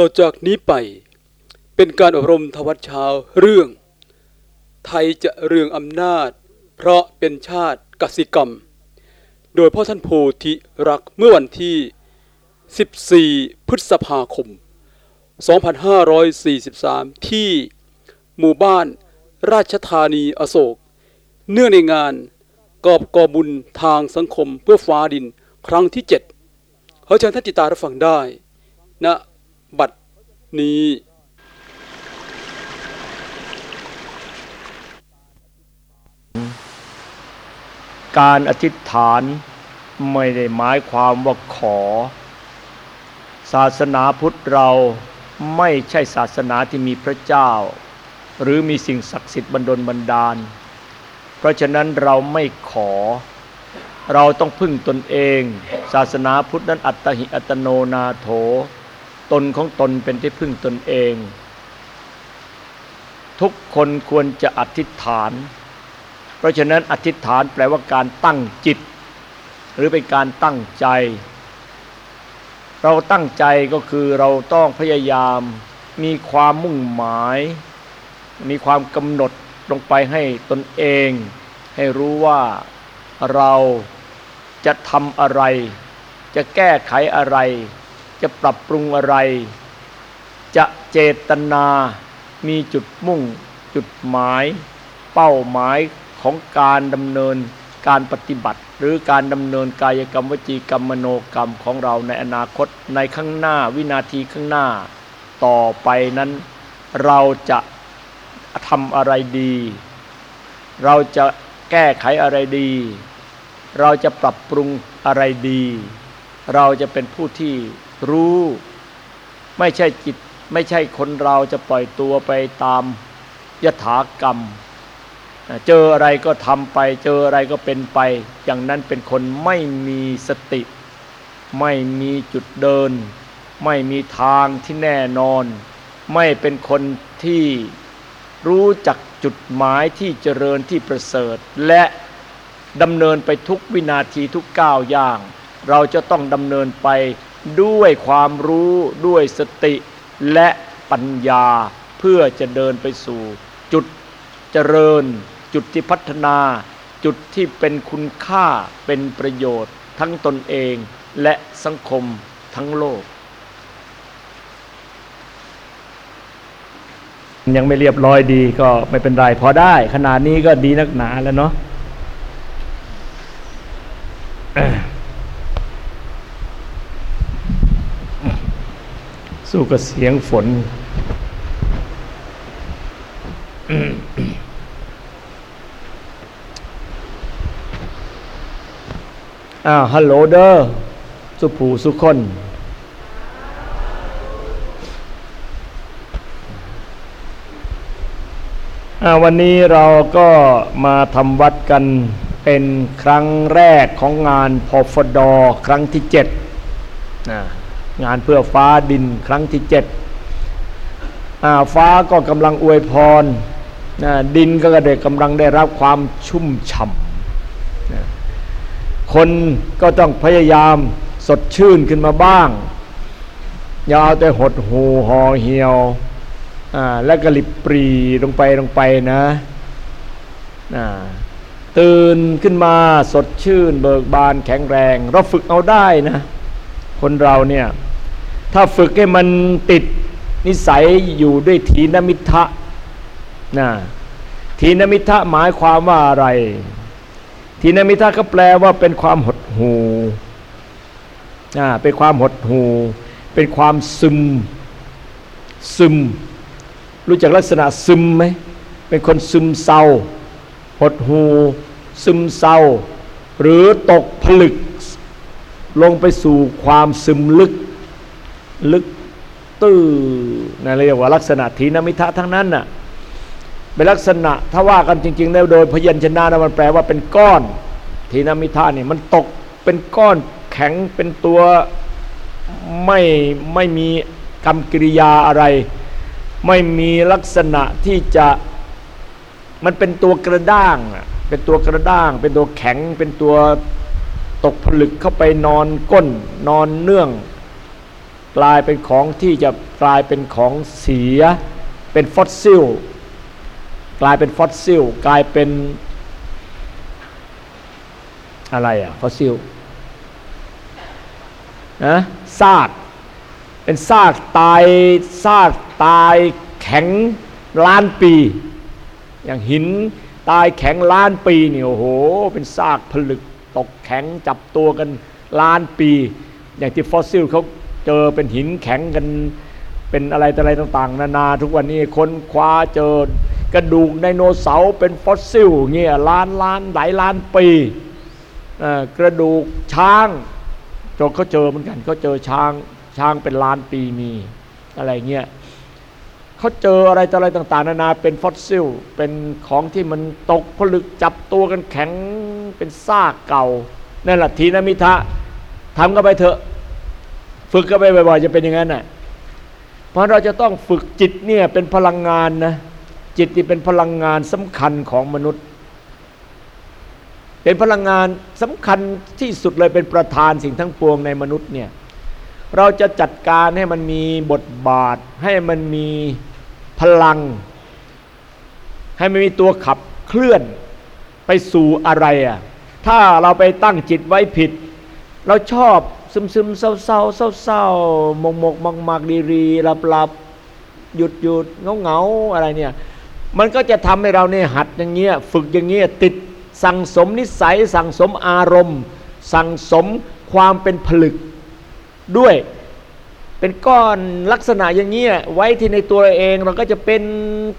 ต่อจากนี้ไปเป็นการอบรมทวัตช้าเรื่อง ไทยจะเรืองอำนาจ เพราะเป็นชาติกสิกรรม โดยพ่อท่านโพธิรักเมื่อวันที่ 14 พฤษภาคม 2543 ที่หมู่บ้านราชธานีอโศก เนื่องในงานกอบกอบุญทางสังคมเพื่อฟ้าดินครั้งที่ 7 เขาเชิญท่านติตารับฟังได้ณนะ บัดนี้ การอธิษฐานไม่ได้หมายความว่าขอ ศาสนาพุทธเราไม่ใช่ศาสนาที่มีพระเจ้า หรือมีสิ่งศักดิ์สิทธิ์บันดลบันดาล เพราะฉะนั้นเราไม่ขอ เราต้องพึ่งตนเอง ศาสนาพุทธนั้นอัตหิอัตโนนาโถ ตนของตนเป็นที่พึ่งตนเอง ทุกคนควรจะอธิษฐาน เพราะฉะนั้นอธิษฐานแปลว่าการตั้งจิต หรือเป็นการตั้งใจ เราตั้งใจก็คือเราต้องพยายามมีความมุ่งหมาย มีความกำหนดลงไปให้ตนเอง ให้รู้ว่าเราจะทำอะไร จะแก้ไขอะไร จะปรับปรุงอะไร จะเจตนามีจุดมุ่ง จุดหมาย เป้าหมายของการดำเนินการปฏิบัติ หรือการดำเนินกายกรรมวจีกรรมมโนกรรมของเราในอนาคตในข้างหน้าวินาทีข้างหน้า ต่อไปนั้นเราจะทำอะไรดี เราจะแก้ไขอะไรดี เราจะปรับปรุงอะไรดี เราจะเป็นผู้ที่ รู้ ไม่ใช่จิต ไม่ใช่คนเราจะปล่อยตัวไปตามยถากรรม เจออะไรก็ทำไป เจออะไรก็เป็นไป อย่างนั้นเป็นคนไม่มีสติ ไม่มีจุดเดิน ไม่มีทางที่แน่นอน ไม่เป็นคนที่รู้จักจุดหมายที่เจริญที่ประเสริฐ และดำเนินไปทุกวินาทีทุกก้าวย่าง เราจะต้องดำเนินไป ด้วยความรู้ด้วยสติและปัญญาเพื่อจะเดินไปสู่ จุดเจริญ จุดที่พัฒนา จุดที่เป็นคุณค่าเป็นประโยชน์ ทั้งตนเองและสังคมทั้งโลก ยังไม่เรียบร้อยดีก็ไม่เป็นไรพอได้ ขนาดนี้ก็ดีนักหนาแล้วเนาะ สู้กับเสียงฝน อ้าวฮัลโหลเด้อสุผูสุคนวันนี้เราก็มาทำวัดกันเป็นครั้งแรกของงานพอฟดอครั้งที่เจ็ดนะ งานเพื่อฟ้าดินครั้งที่เจ็ดฟ้าก็กำลังอวยพรดินก็ได้กำลังได้รับความชุ่มฉ่ำคนก็ต้องพยายามสดชื่นขึ้นมาบ้าง อย่าเอาแต่หดหูห่อเหี่ยวแล้วก็ลิบปรีลงไปลงไปนะตื่นขึ้นมาสดชื่น เบิกบานแข็งแรง เราฝึกเอาได้นะ คนเราเนี่ย ถ้าฝึกให้มันติดนิสัยอยู่ด้วยทีนมิทะนะทีนมิทะหมายความว่าอะไร ทีนมิทะก็แปลว่าเป็นความหดหูนะเป็นความหดหูเป็นความซึม ซึม รู้จักลักษณะซึมไหมเป็นคนซึมเศร้า หดหู ซึมเศร้า หรือตกผลึก ลงไปสู่ความซึมลึก ลึกตื้อนั่นเรียกว่าลักษณะทีนมิทะทั้งนั้นน่ะเป็นลักษณะถ้าว่ากันจริงๆแล้วโดยพยัญชนะนะมันแปลว่าเป็นก้อนทีนมิทะนี่ยมันตกเป็นก้อนแข็งเป็นตัวไม่ไม่มีกรรมกิริยาอะไร ไม่มีลักษณะที่จะมันเป็นตัวกระด้างเป็นตัวกระด้าง เป็นตัวแข็งเป็นตัวตกผลึกเข้าไปนอนก้นนอนเนื่อง กลายเป็นของที่จะกลายเป็นของเสีย เป็นฟอสซิล กลายเป็นฟอสซิล กลายเป็นอะไรอะฟอสซิลนะซากเป็นซากตายซากตายแข็งล้านปี อย่างหินตายแข็งล้านปีนี่โอ้โห เป็นซากผลึกตกแข็งจับตัวกันล้านปี อย่างที่ฟอสซิลเขา เจอเป็นหินแข็งกันเป็นอะไรต่อะไรต่าง ๆ นานาทุกวันนี้ค้นคว้าเจอกระดูกไดโนเสาร์เป็นฟอสซิลเงี้ยล้านล้านหลายล้านปีกระดูกช้างจกเขาเจอเหมือนกันเขาเจอช้างช้างเป็นล้านปีมีอะไรเงี้ยเขาเจออะไรต่ออะไรต่าง ๆ นานาเป็นฟอสซิล เป็นของที่มันตกผลึกจับตัวกันแข็งเป็นซากเก่านั่นแหละทีนมิทะทำก็ไปเถอะ ฝึกก็ไปบ่อยๆจะเป็นอย่างนั้นน่ะเพราะเราจะต้องฝึกจิตเนี่ยเป็นพลังงานนะจิตที่เป็นพลังงานสำคัญของมนุษย์ เป็นพลังงานสำคัญที่สุดเลยเป็นประธานสิ่งทั้งปวงในมนุษย์เนี่ยเราจะจัดการให้มันมีบทบาท ให้มันมีพลัง ให้มันมีตัวขับเคลื่อนไปสู่อะไรอะถ้าเราไปตั้งจิตไว้ผิด เราชอบ ซึมซึมเศร้าเศร้าเศร้าเศร้ามกมกมักมักดีรีหลับหลับหยุดหยุดเงาเงาอะไรเนี่ย มันก็จะทำให้เราเนี่ยหัดอย่างเงี้ยฝึกอย่างเงี้ยติดสั่งสมนิสัย สั่งสมอารมณ์ สั่งสมความเป็นผลึกด้วยเป็นก้อนลักษณะอย่างเงี้ยไว้ที่ในตัวเองเราก็จะเป็น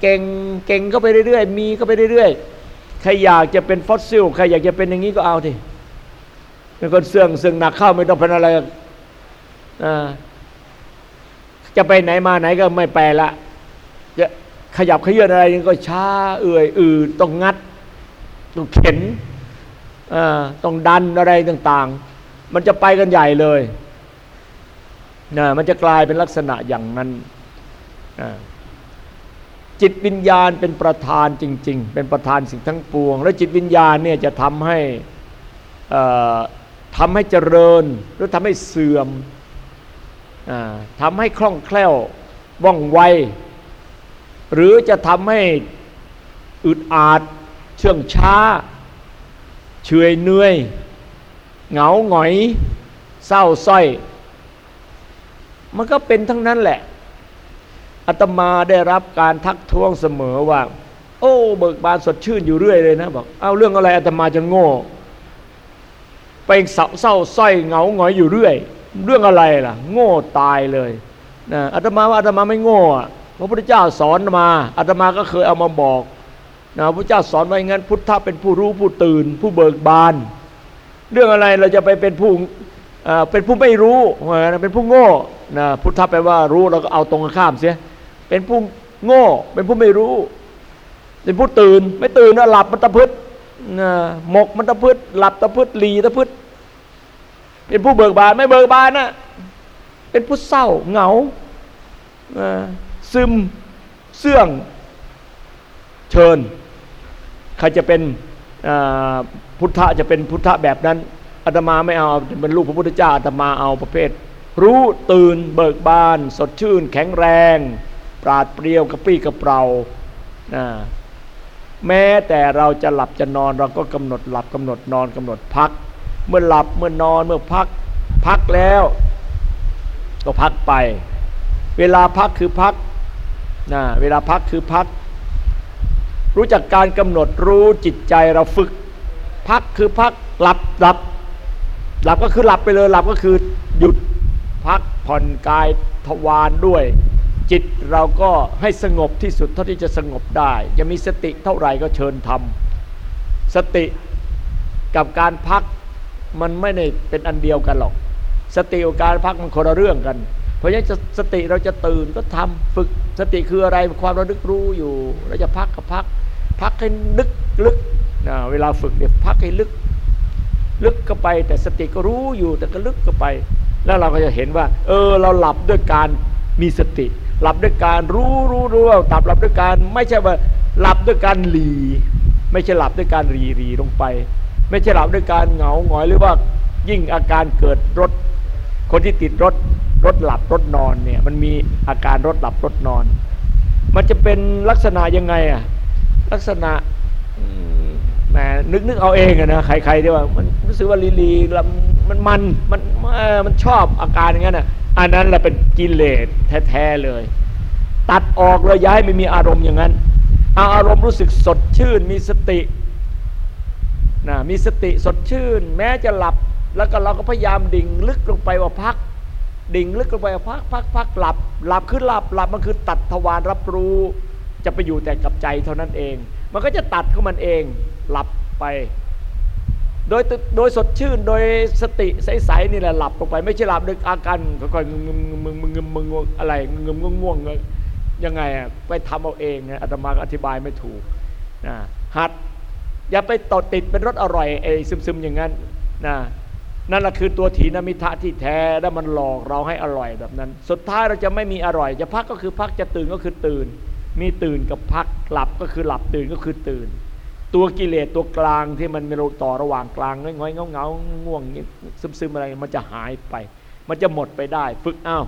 เก่งเก่งเข้าไปเรื่อยๆ มีเข้าไปเรื่อยๆ ใครอยากจะเป็นฟอสซิล ใครอยากจะเป็นอย่างนี้ก็เอาที เป็นคนเสื่องเสื่องหนักเข้าไม่ต้องเป็นอะไรจะไปไหนมาไหนก็ไม่ไปลละจะขยับขยื่นอะไรก็ช้าเอื่อยอืดต้องงัดต้องเข็นต้องดันอะไรต่าง ๆ มันจะไปกันใหญ่เลยนะมันจะกลายเป็นลักษณะอย่างนั้นจิตวิญญาณเป็นประธานจริง ๆ เป็นประธานสิ่งทั้งปวง แล้วจิตวิญญาณเนี่ยจะทำให้ ทำให้เจริญหรือทำให้เสื่อมทำให้คล่องแคล่วว่องไว หรือจะทำให้อึดอาด เชื่องช้า เฉยเนื่อย เหงาหงอย เศร้าส้อย มันก็เป็นทั้งนั้นแหละอาตมาได้รับการทักท้วงเสมอว่า โอ้ เบิกบานสดชื่นอยู่เรื่อยเลยนะบอก เอาเรื่องอะไรอาตมาจะโง่ ไปเศร้าเศร้าส้อยเหงาหงอยอยู่เรื่อย เรื่องอะไรล่ะ โง่ตายเลยนะอาตมาว่าอาตมาไม่โง่พระพุทธเจ้าสอนมาอาตมาก็เคยเอามาบอกนะพระพุทธเจ้าสอนไว้งั้น พุทธะเป็นผู้รู้ผู้ตื่น ผู้เบิกบาน เรื่องอะไรเราจะไปเป็นผู้เป็นผู้ไม่รู้เป็นผู้โง่นะพุทธะแปลว่ารู้เราก็เอาตรงข้ามเสียเป็นผู้โง่ เป็นผู้ไม่รู้ เป็นผู้ตื่น ไม่ตื่นนะหลับมันตะพืดน หมกมันตะพืดหลับตะพืดหลีตะพืดเป็นผู้เบิกบานไม่เบิกบานนะเป็นผู้เศร้าเหงาซึมเสื่อง เชิญ ใครจะเป็นพุทธะจะเป็นพุทธะแบบนั้นอาตมาไม่เอาเป็นลูกพระพุทธเจ้าอาตมาเอาประเภท รู้ตื่นเบิกบาน สดชื่น แข็งแรง ปราดเปรียวกระปี้กระเปร่านะ แม้แต่เราจะหลับจะนอนเราก็กำหนดหลับกำหนดนอนกำหนดพัก เมื่อหลับเมื่อนอนเมื่อพักพักแล้ว ก็พักไป เวลาพักคือพักนะเวลาพักคือพัก รู้จักการกำหนดรู้จิตใจเราฝึก พักคือพักหลับหลับ หลับก็คือหลับไปเลยหลับก็คือหยุดพักผ่อนกายทวารด้วย จิตเราก็ให้สงบที่สุดเท่าที่จะสงบได้ จะมีสติเท่าไหร่ก็เชิญทำสติกับการพักมันไม่ได้เป็นอันเดียวกันหรอก สติกับการพักมันคนละเรื่องกัน เพราะฉะนั้นสติเราจะตื่นก็ทำฝึกสติคืออะไรความระลึกรู้อยู่เราจะพักก็พัก พักให้ลึกลึกนะเวลาฝึกเนี่ยพักให้ลึก ลึกเข้าไป แต่สติก็รู้อยู่แต่ก็ลึกเข้าไป แล้วเราก็จะเห็นว่า เออเราหลับด้วยการ มีสติ หลับด้วยการรู้รู้รู้ตับหลับด้วยการไม่ใช่ว่าหลับด้วยการหลี ไม่ใช่หลับด้วยการรีรีลงไป ไม่ใช่หลับด้วยการเหงาหงอยหรือว่ายิ่งอาการเกิดรถ คนที่ติดรถรถหลับรถนอนเนี่ยมันมีอาการรถหลับรถนอน มันจะเป็นลักษณะยังไงอะลักษณะ แหมนึกนึกเอาเองอะนะใครๆที่ว่ามันรู้สึกว่าลีลีมันมันมันมันชอบอาการอย่างนั้นอะอันนั้นแหละเป็นกิเลสแท้ๆเลย ตัดออกเลยย้ายไม่มีอารมณ์อย่างนั้นเอาอารมณ์รู้สึกสดชื่นมีสตินะมีสติสดชื่น แม้จะหลับแล้วก็เราก็พยายามดิ่งลึกลงไปว่าพัก ดิ่งลึกลงไปพักพักพักหลับ หลับคือหลับหลับมันคือตัดทวารรับรู้ จะไปอยู่แต่กับใจเท่านั้นเอง มันก็จะตัดของมันเอง หลับไป โดยโดยสดชื่นโดยสติใสๆนี่แหละหลับลงไป ไม่ใช่หลับด้วยอาการค่อยๆงึมมึงมึงมึงมึงอะไรงึมง่วงยังไงอะไปทำเอาเองนะอาตมาอธิบายไม่ถูกนะหัดอย่าไปตดติดเป็นรสอร่อยไอ้ซึมๆอย่างนั้นนะนั่นแหละคือตัวถีนมิทะที่แท้แล้วมันหลอกเราให้อร่อยแบบนั้น สุดท้ายเราจะไม่มีอร่อย จะพักก็คือพักจะตื่นก็คือตื่น มีตื่นกับพักหลับก็คือหลับตื่นก็คือตื่น ตัวกิเลสตัวกลางที่มันมีต่อระหว่างกลางง้อยเงาเงาง่วงซึมซึมอะไรมันจะหายไป มันจะหมดไปได้ ฝึกอ้าว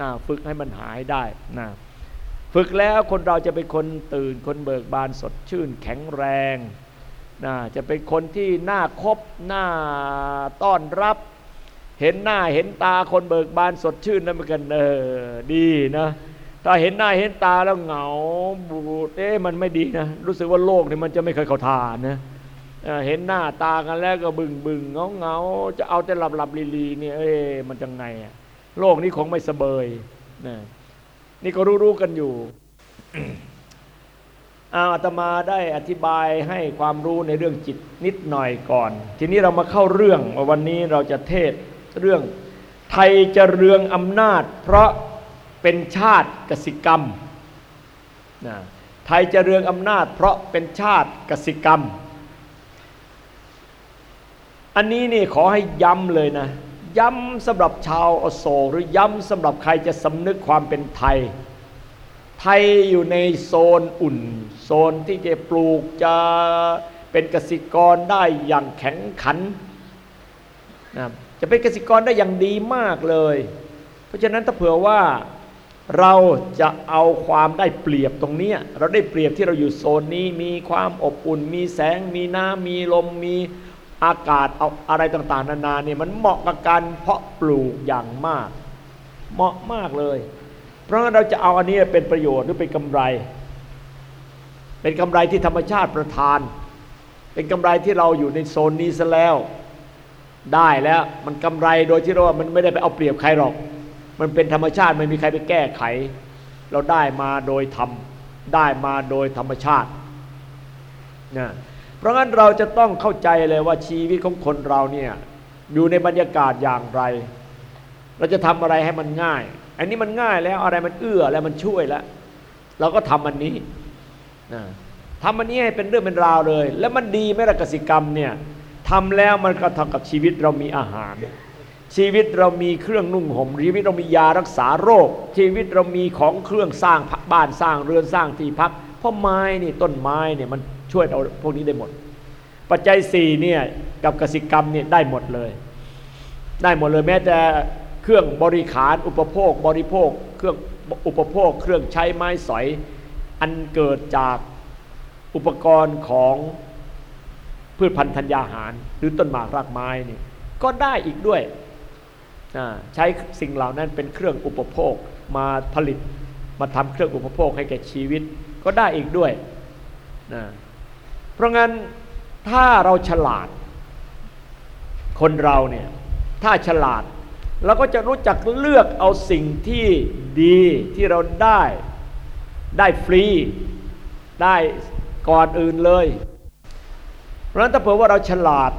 นะฝึกให้มันหายได้นะฝึกแล้วคนเราจะเป็นคนตื่นคนเบิกบานสดชื่น แข็งแรงนะจะเป็นคนที่น้าคบหน้าต้อนรับ เห็นหน้าเห็นตาคนเบิกบานสดชื่นนั่นเหมือนกันเออดีนะ ถ้าเห็นหน้าเห็นตาแล้วเหงาบูดเอ๊ะมันไม่ดีนะ รู้สึกว่าโลกนี่มันจะไม่เคยเข้าทานนะเห็นหน้าตากันแล้วก็บึงบึงเงาเงาจะเอาแต่หลับหลับลีลีเนี่ยเอ๊ะมันจะไงอะโลกนี้คงไม่สเบยนะนี่ก็รู้ๆกันอยู่อาตมาได้อธิบายให้ความรู้ในเรื่องจิตนิดหน่อยก่อน ทีนี้เรามาเข้าเรื่องวันนี้เราจะเทศเรื่องไทยจะเรืองอำนาจ เพราะ เป็นชาติกสิกรรมนะไทยจะเรืองอำนาจเพราะเป็นชาติกสิกรรม อันนี้นี่ขอให้ย้ำเลยนะย้ำสำหรับชาวอโศกหรือย้ำสำหรับใครจะสำนึกความเป็นไทย ไทยอยู่ในโซนอุ่น โซนที่จะปลูกจะเป็นกสิกรได้อย่างแข็งขันนะจะเป็นกสิกรได้อย่างดีมากเลย เพราะฉะนั้นถ้าเผื่อว่า เราจะเอาความได้เปรียบตรงนี้เราได้เปรียบที่เราอยู่โซนนี้มีความอบอุ่น มีแสง มีน้ำมีลมมีอากาศเอาอะไรต่างๆ นานาเนี่ยมันเหมาะกับการเพาะปลูกอย่างมาก เหมาะมากเลย เพราะงั้นเราจะเอาอันนี้เป็นประโยชน์หรือเป็นกำไร เป็นกำไรที่ธรรมชาติประทาน เป็นกำไรที่เราอยู่ในโซนนี้ซะแล้ว ได้แล้วมันกำไรโดยที่เราว่ามันไม่ได้ไปเอาเปรียบใครหรอก มันเป็นธรรมชาติไม่มีใครไปแก้ไข เราได้มาโดยธรรมได้มาโดยธรรมชาตินะเพราะงั้นเราจะต้องเข้าใจเลยว่าชีวิตของคนเราเนี่ยอยู่ในบรรยากาศอย่างไร เราจะทำอะไรให้มันง่าย อันนี้มันง่ายแล้วอะไรมันเอื้อแล้วมันช่วยแล้ว เราก็ทำอันนี้นะทำอันนี้ให้เป็นเรื่องเป็นราวเลย แล้วมันดีไหมล่ะกสิกรรมเนี่ยทำแล้วมันก็ทำกับชีวิตเรามีอาหาร ชีวิตเรามีเครื่องนุ่งห่มชีวิตเรามียารักษาโรค ชีวิตเรามีของเครื่องสร้างบ้านสร้างเรือนสร้างที่พัก เพราะไม้นี่ต้นไม้เนี่ยมันช่วยเราพวกนี้ได้หมด ปัจจัยสี่เนี่ยกับกสิกรรมเนี่ยได้หมดเลย ได้หมดเลยแม้แต่เครื่องบริขารอุปโภคบริโภคเครื่องอุปโภคเครื่องใช้ไม้สอยอันเกิดจากอุปกรณ์ของพืชพันธุ์ธัญญาหาร หรือต้นหมากรากไม้นี่ก็ได้อีกด้วย ใช้สิ่งเหล่านั้นเป็นเครื่องอุปโภคมาผลิตมาทำเครื่องอุปโภคให้แก่ชีวิตก็ได้อีกด้วยนะเพราะงั้นถ้าเราฉลาด คนเราเนี่ยถ้าฉลาดเราก็จะรู้จักเลือกเอาสิ่งที่ดีที่เราได้ได้ฟรี ได้ก่อนอื่นเลย เพราะฉะนั้นถ้าเผื่อว่าเราฉลาด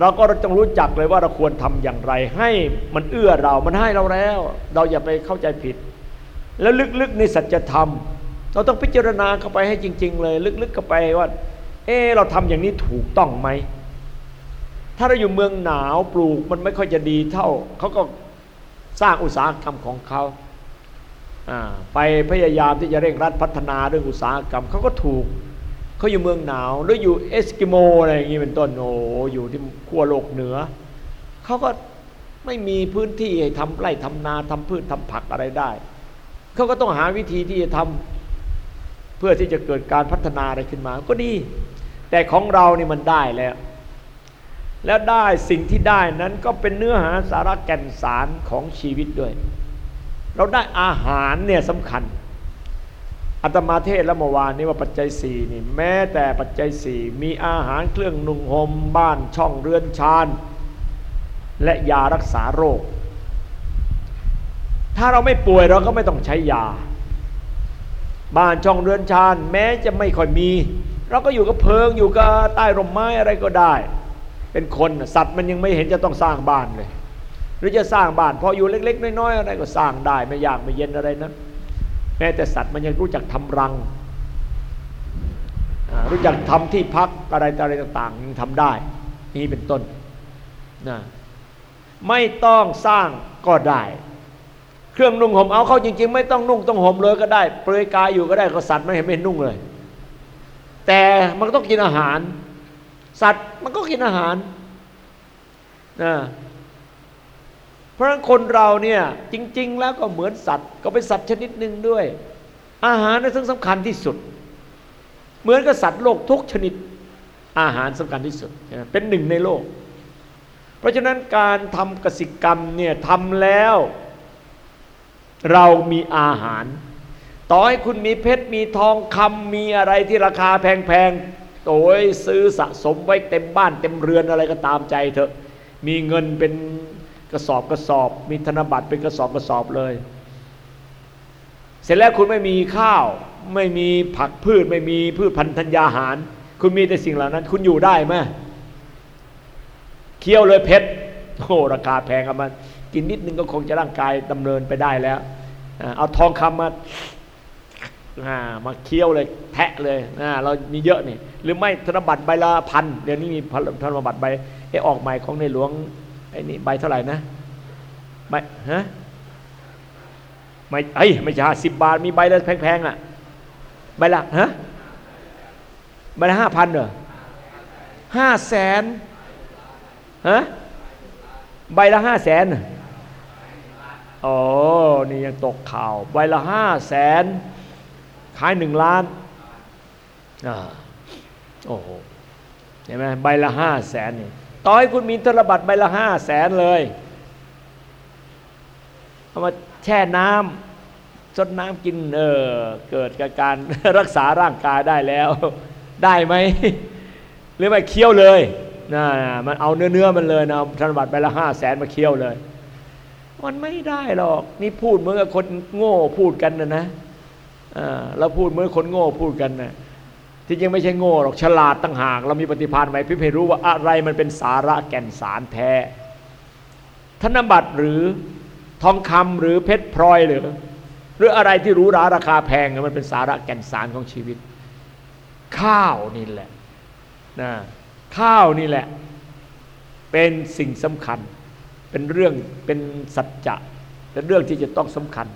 เราก็ต้องรู้จักเลยว่าเราควรทำอย่างไร ให้มันเอื้อเรามันให้เราแล้ว เราอย่าไปเข้าใจผิด แล้วลึกๆในสัจธรรม เราต้องพิจารณาเข้าไปให้จริง ๆ เลย ลึกๆเข้าไปว่า เออเราทำอย่างนี้ถูกต้องไหมถ้าเราอยู่เมืองหนาวปลูกมันไม่ค่อยจะดีเท่าเขาก็สร้างอุตสาหกรรมของเขาไปพยายามที่จะเร่งรัดพัฒนาเรื่องอุตสาหกรรมเขาก็ถูก เขาอยู่เมืองหนาวหรืออยู่เอสกิโมอะไรอย่างนี้เป็นต้นโอ้อยู่ที่ขั้วโลกเหนือเขาก็ไม่มีพื้นที่ให้ทำไร่ทำนาทำพืชทำผักอะไรได้เขาก็ต้องหาวิธีที่จะทำเพื่อที่จะเกิดการพัฒนาอะไรขึ้นมา ก็ดี แต่ของเรานี่มันได้แล้ว แล้วได้สิ่งที่ได้นั้นก็เป็นเนื้อหาสาระแก่นสารของชีวิตด้วย เราได้อาหารเนี่ยสำคัญ อัตมาเทศแล้วเมื่อวานนี้ว่าปัจจัยสี่นี่แม้แต่ปัจจัยสี่มีอาหารเครื่องนุ่งห่มบ้านช่องเรือนชานและยารักษาโรค ถ้าเราไม่ป่วยเราก็ไม่ต้องใช้ยา บ้านช่องเรือนชานแม้จะไม่ค่อยมี เราก็อยู่กับเพิงอยู่กับใต้ร่มไม้อะไรก็ได้ เป็นคนสัตว์มันยังไม่เห็นจะต้องสร้างบ้านเลย หรือจะสร้างบ้านพออยู่เล็ก ๆ น้อยๆอะไรก็สร้างได้ไม่ยากไม่เย็นอะไรนะ แม้แต่สัตว์มันยังรู้จักทำรัง รู้จักทำที่พักอะไรอะไรต่างๆยังทำได้ นี่เป็นต้นนะไม่ต้องสร้างก็ได้ เครื่องนุ่งห่มเอาเข้าจริง ๆ ไม่ต้องนุ่งต้องห่มเลยก็ได้ เปลือยกายอยู่ก็ได้ก็สัตว์ไม่เห็นไม่นุ่งเลย แต่มันต้องกินอาหาร สัตว์มันก็กินอาหารนะ เพราะฉะนั้นคนเราเนี่ยจริง ๆ แล้วก็เหมือนสัตว์ ก็เป็นสัตว์ชนิดหนึ่งด้วย อาหารนั้นสำคัญที่สุด เหมือนกับสัตว์โลกทุกชนิด อาหารสำคัญที่สุดเป็นหนึ่งในโลก เพราะฉะนั้นการทำกสิกรรมเนี่ยทำแล้ว เรามีอาหาร ต่อให้คุณมีเพชรมีทองคำมีอะไรที่ราคาแพงๆโอ้ยซื้อสะสมไว้เต็มบ้านเต็มเรือนอะไรก็ตามใจเถอะมีเงินเป็น ระสอบกระสอบ มีธนบัตรเป็นกระสอบกระสอบเลย เสร็จแล้วคุณไม่มีข้าว ไม่มีผักพืชไม่มีพืชพันธัญญาหาร คุณมีแต่สิ่งเหล่านั้น คุณอยู่ได้ไหมเคี้ยวเลยเพชรโอ้ราคาแพงอะมันกินนิดนึงก็คงจะร่างกายดำเนินไปได้แล้ว เอาทองคำมามาเคี้ยวเลยแทะเลยเรามีเยอะนี่หรือไม่ธนบัตรใบละพันเดี๋ยวนี้มีธนบัตรใบไอ้ออกใหม่ของในหลวง ไอ้นี่ใบเท่าไหร่นะไม่ฮะไม่ไอ้ไม่ใช่สิบบาทมีใบละแพงๆอะใบละฮะใบละห้าพันเหรอห้าแสนฮะใบละห้าแสนโอ้นี่ยังตกข่าว ใบละห้าแสนขายหนึ่งล้านอ่าโอ้โหเห็นไหมใบละห้าแสนนี่ ต่อให้คุณมีธนบัตรใบละห้าแสนเลย เอามาแช่น้ำซดน้ำกินเออเกิดกับการรักษาร่างกายได้แล้ว ได้ไหมหรือไม่เคี้ยวเลยนะมันเอาเนื้อเนื้อมันเลยนะธนบัตรใบละห้าแสนมาเคี้ยวเลย มันไม่ได้หรอก นี่พูดเหมือนกับคนโง่พูดกันนะนะเราพูดเหมือนคนโง่พูดกันนะ ที่จริงไม่ใช่โง่หรอกฉลาดตั้งหาก เรามีปฏิภาณไหมพี่เพรู้ว่าอะไรมันเป็นสาระแก่นสารแท้ ธนบัตรหรือทองคำหรือเพชรพลอยหรือหรืออะไรที่รู้ราราคาแพงมันเป็นสาระแก่นสารของชีวิต ข้าวนี่แหละนะข้าวนี่แหละ เป็นสิ่งสำคัญ เป็นเรื่องเป็นสัจจะเป็นเรื่องที่จะต้องสำคัญ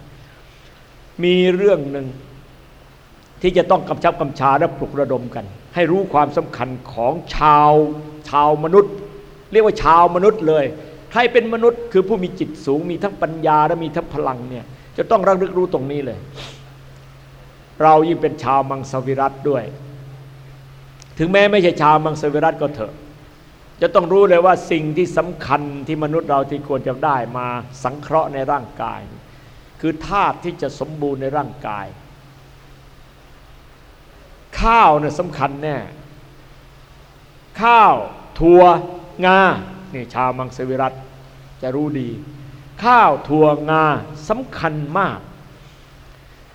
มีเรื่องหนึ่ง ที่จะต้องกำชับกำชาและปลุกระดมกัน ให้รู้ความสำคัญของชาวชาวมนุษย์ เรียกว่าชาวมนุษย์เลย ใครเป็นมนุษย์คือผู้มีจิตสูงมีทั้งปัญญาและมีทั้งพลังเนี่ยจะต้องระลึกรู้ตรงนี้เลย เรายิ่งเป็นชาวมังสวิรัตด้วย ถึงแม้ไม่ใช่ชาวมังสวิรัตก็เถอะ จะต้องรู้เลยว่าสิ่งที่สำคัญที่มนุษย์เราที่ควรจะได้มาสังเคราะห์ในร่างกาย คือธาตุที่จะสมบูรณ์ในร่างกาย ข้าวเนี่ยสำคัญแน่ ข้าวถั่วงานี่ชาวมังสวิรัตจะรู้ดี ข้าวถั่วงาสำคัญมาก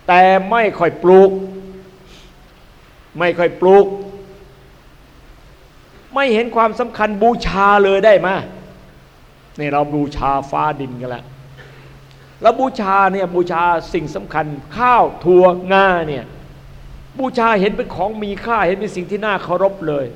แต่ไม่ค่อยปลูก ไม่ค่อยปลูก ไม่เห็นความสำคัญบูชาเลยได้ไหมนี่เราบูชาฟ้าดินกันแล้วแล้วบูชาเนี่ยบูชาสิ่งสำคัญข้าวถั่วงาเนี่ย บูชาเห็นเป็นของมีค่าเห็นเป็นสิ่งที่น่าเคารพเลย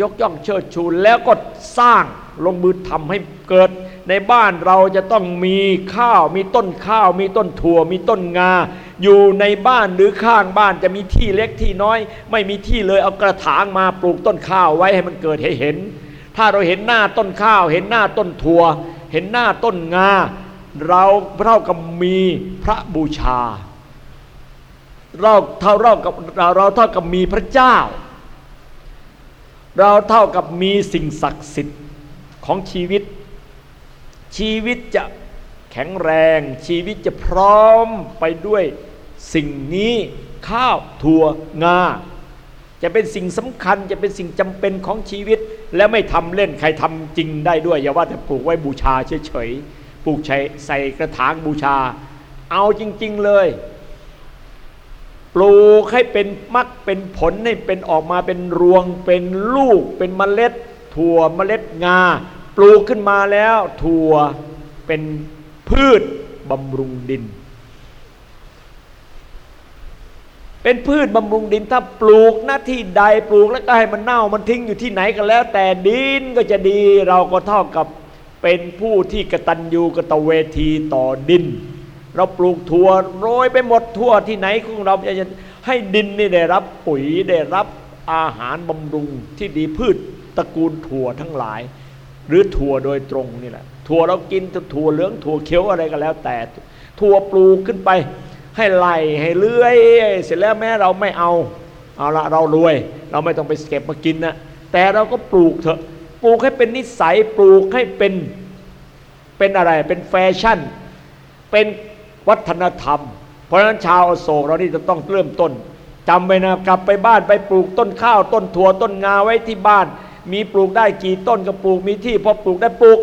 ยกย่องเชิดชูแล้วก็สร้างลงมือทำให้เกิด ในบ้านเราจะต้องมีข้าว มีต้นข้าว มีต้นถั่ว มีต้นงา อยู่ในบ้านหรือข้างบ้านจะมีที่เล็กที่น้อย ไม่มีที่เลยเอากระถางมาปลูกต้นข้าวไว้ให้มันเกิดให้เห็น ถ้าเราเห็นหน้าต้นข้าว เห็นหน้าต้นถั่ว เห็นหน้าต้นงา เราเท่ากับมีพระบูชา เราเท่าเรากับเราเราเท่ากับมีพระเจ้า เราเท่ากับมีสิ่งศักดิ์สิทธิ์ของชีวิต ชีวิตจะแข็งแรง ชีวิตจะพร้อมไปด้วยสิ่งนี้ข้าวถั่วงา จะเป็นสิ่งสำคัญจะเป็นสิ่งจำเป็นของชีวิต และไม่ทำเล่นใครทำจริงได้ด้วย อย่าว่าแต่ปลูกไว้บูชาเฉยๆปลูกใช้ใส่กระถางบูชา เอาจริง ๆเลย ปลูกให้เป็นมักเป็นผลให้เป็นออกมาเป็นรวง เป็นลูก เป็นเมล็ด ถั่วเมล็ดงา ปลูกขึ้นมาแล้ว ถั่วเป็นพืชบำรุงดิน เป็นพืชบำรุงดินถ้าปลูกหน้าที่ใดปลูกแล้วก็ให้มันเน่ามันทิ้งอยู่ที่ไหนก็แล้ว แต่ดินก็จะดีเราก็เท่ากับเป็นผู้ที่กระตัญญูกระตะเวทีต่อดิน เราปลูกถั่วโรยไปหมดทั่วที่ไหนของเราจะให้ดินนี่ได้รับปุ๋ยได้รับอาหารบำรุงที่ดีพืชตระกูลถั่วทั้งหลาย หรือถั่วโดยตรงนี่แหละ ถั่วเรากินถั่วเหลืองถั่วเขียวอะไรก็แล้ว แต่ถั่วปลูกขึ้นไป ให้ไหลให้เลื้อย เสร็จแล้วแม้เราไม่เอาเอาละเรารวย เราไม่ต้องไปเก็บมากินนะแต่เราก็ปลูกเถอะปลูกให้เป็นนิสัยปลูกให้เป็นเป็นอะไรเป็นแฟชั่น เป็น วัฒนธรรม เพราะฉะนั้นชาวอโศกเรานี่จะต้องเริ่มต้นจำไว้นะกลับไปบ้านไปปลูกต้นข้าว ต้นถั่วต้นงาไว้ที่บ้าน มีปลูกได้กี่ต้นก็ปลูกมีที่พอปลูกได้ปลูก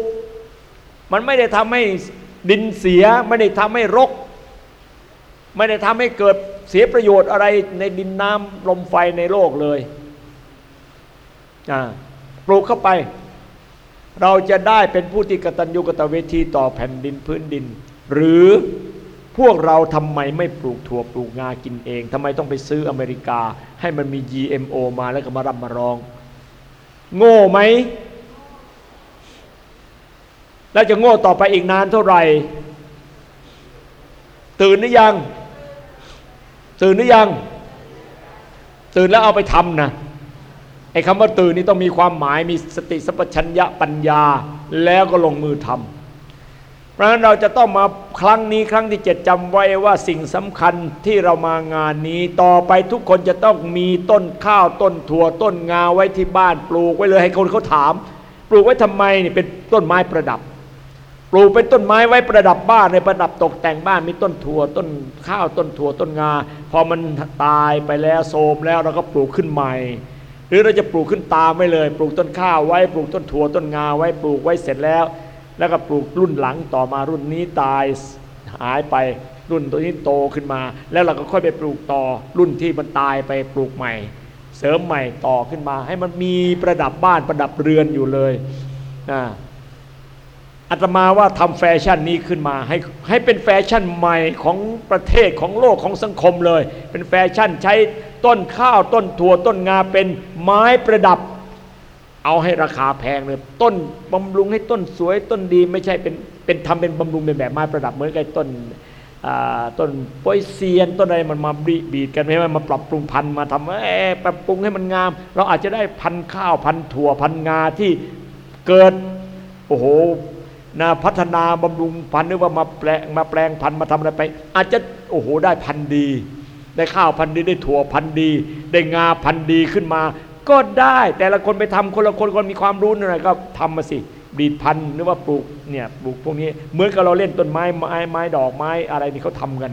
มันไม่ได้ทำให้ดินเสียไม่ได้ทำให้รก ไม่ได้ทำให้เกิดเสียประโยชน์อะไรในดินน้ำลมไฟในโลกเลยปลูกเข้าไป เราจะได้เป็นผู้ที่กตัญญูกตเวทีต่อแผ่นดินพื้นดิน หรือ พวกเราทำไมไม่ปลูกถั่วปลูกงากินเองทำไมต้องไปซื้ออเมริกา ให้มันมี GMO มาแล้วก็มารับมารอง โง่ไหม แล้วจะโง่ต่อไปอีกนานเท่าไหร่ ตื่นหรือยัง ตื่นหรือยัง ตื่นแล้วเอาไปทำนะไอ้คำว่าตื่นนี่ต้องมีความหมายมีสติสัพชัญญะปัญญา แล้วก็ลงมือทำ เพราะฉะนั้นเราจะต้องมาครั้งนี้ครั้งที่เจ็ดจำไว้ว่าสิ่งสำคัญที่เรามางานนี้ ต่อไปทุกคนจะต้องมีต้นข้าวต้นถั่วต้นงาไว้ที่บ้าน ปลูกไว้เลยให้คนเขาถาม ปลูกไว้ทำไมนี่เป็นต้นไม้ประดับ ปลูกเป็นต้นไม้ไว้ประดับบ้านในประดับตกแต่งบ้านมีต้นถั่วต้นข้าวต้นถั่วต้นงา พอมันตายไปแล้วโทมแล้วเราก็ปลูกขึ้นใหม่หรือเราจะปลูกขึ้นตามไว้เลย ปลูกต้นข้าวไว้ปลูกต้นถั่วต้นงาไว้ปลูกไว้เสร็จแล้ว แล้วก็ปลูกรุ่นหลังต่อมารุ่นนี้ตายหายไปรุ่นตัวนี้โตขึ้นมา แล้วเราก็ค่อยไปปลูกต่อรุ่นที่มันตายไปปลูกใหม่ เสริมใหม่ต่อขึ้นมา ให้มันมีประดับบ้านประดับเรือนอยู่เลยนะอาตมาว่าทำแฟชั่นนี้ขึ้นมาให้ให้เป็นแฟชั่นใหม่ของประเทศของโลกของสังคมเลย เป็นแฟชั่นใช้ต้นข้าวต้นถั่วต้นงาเป็นไม้ประดับ เอาให้ราคาแพงเลยต้นบำรุงให้ต้นสวยต้นดีไม่ใช่เป็นเป็นทำเป็นบำรุงเป็นแบบไม้ประดับเหมือนกับต้นต้นโปยเซียนต้นอะไรมันมาบีดกันให้มันมาปรับปรุงพันธุ์มาทำเอปรับปรุงให้มันงาม เราอาจจะได้พันธุ์ข้าวพันธุ์ถั่วพันธุ์งาที่เกิดโอ้โหนะพัฒนาบำรุงพันธุ์หรือว่ามาแปลงมาแปลงพันธุ์มาทำอะไรไป อาจจะโอ้โหได้พันธุ์ดี ได้ข้าวพันธุ์ดีได้ถั่วพันธุ์ดี ได้งาพันธุ์ดีขึ้นมา ก็ได้ แต่ละคนไปทำคนละคนคนมีความรู้อะไรก็ทำมาสิบีดพันธุ์หรือว่าปลูกเนี่ยปลูกพวกนี้เหมือนกับเราเล่นต้นไม้ไม้ไม้ดอกไม้อะไรนี่เขาทำกัน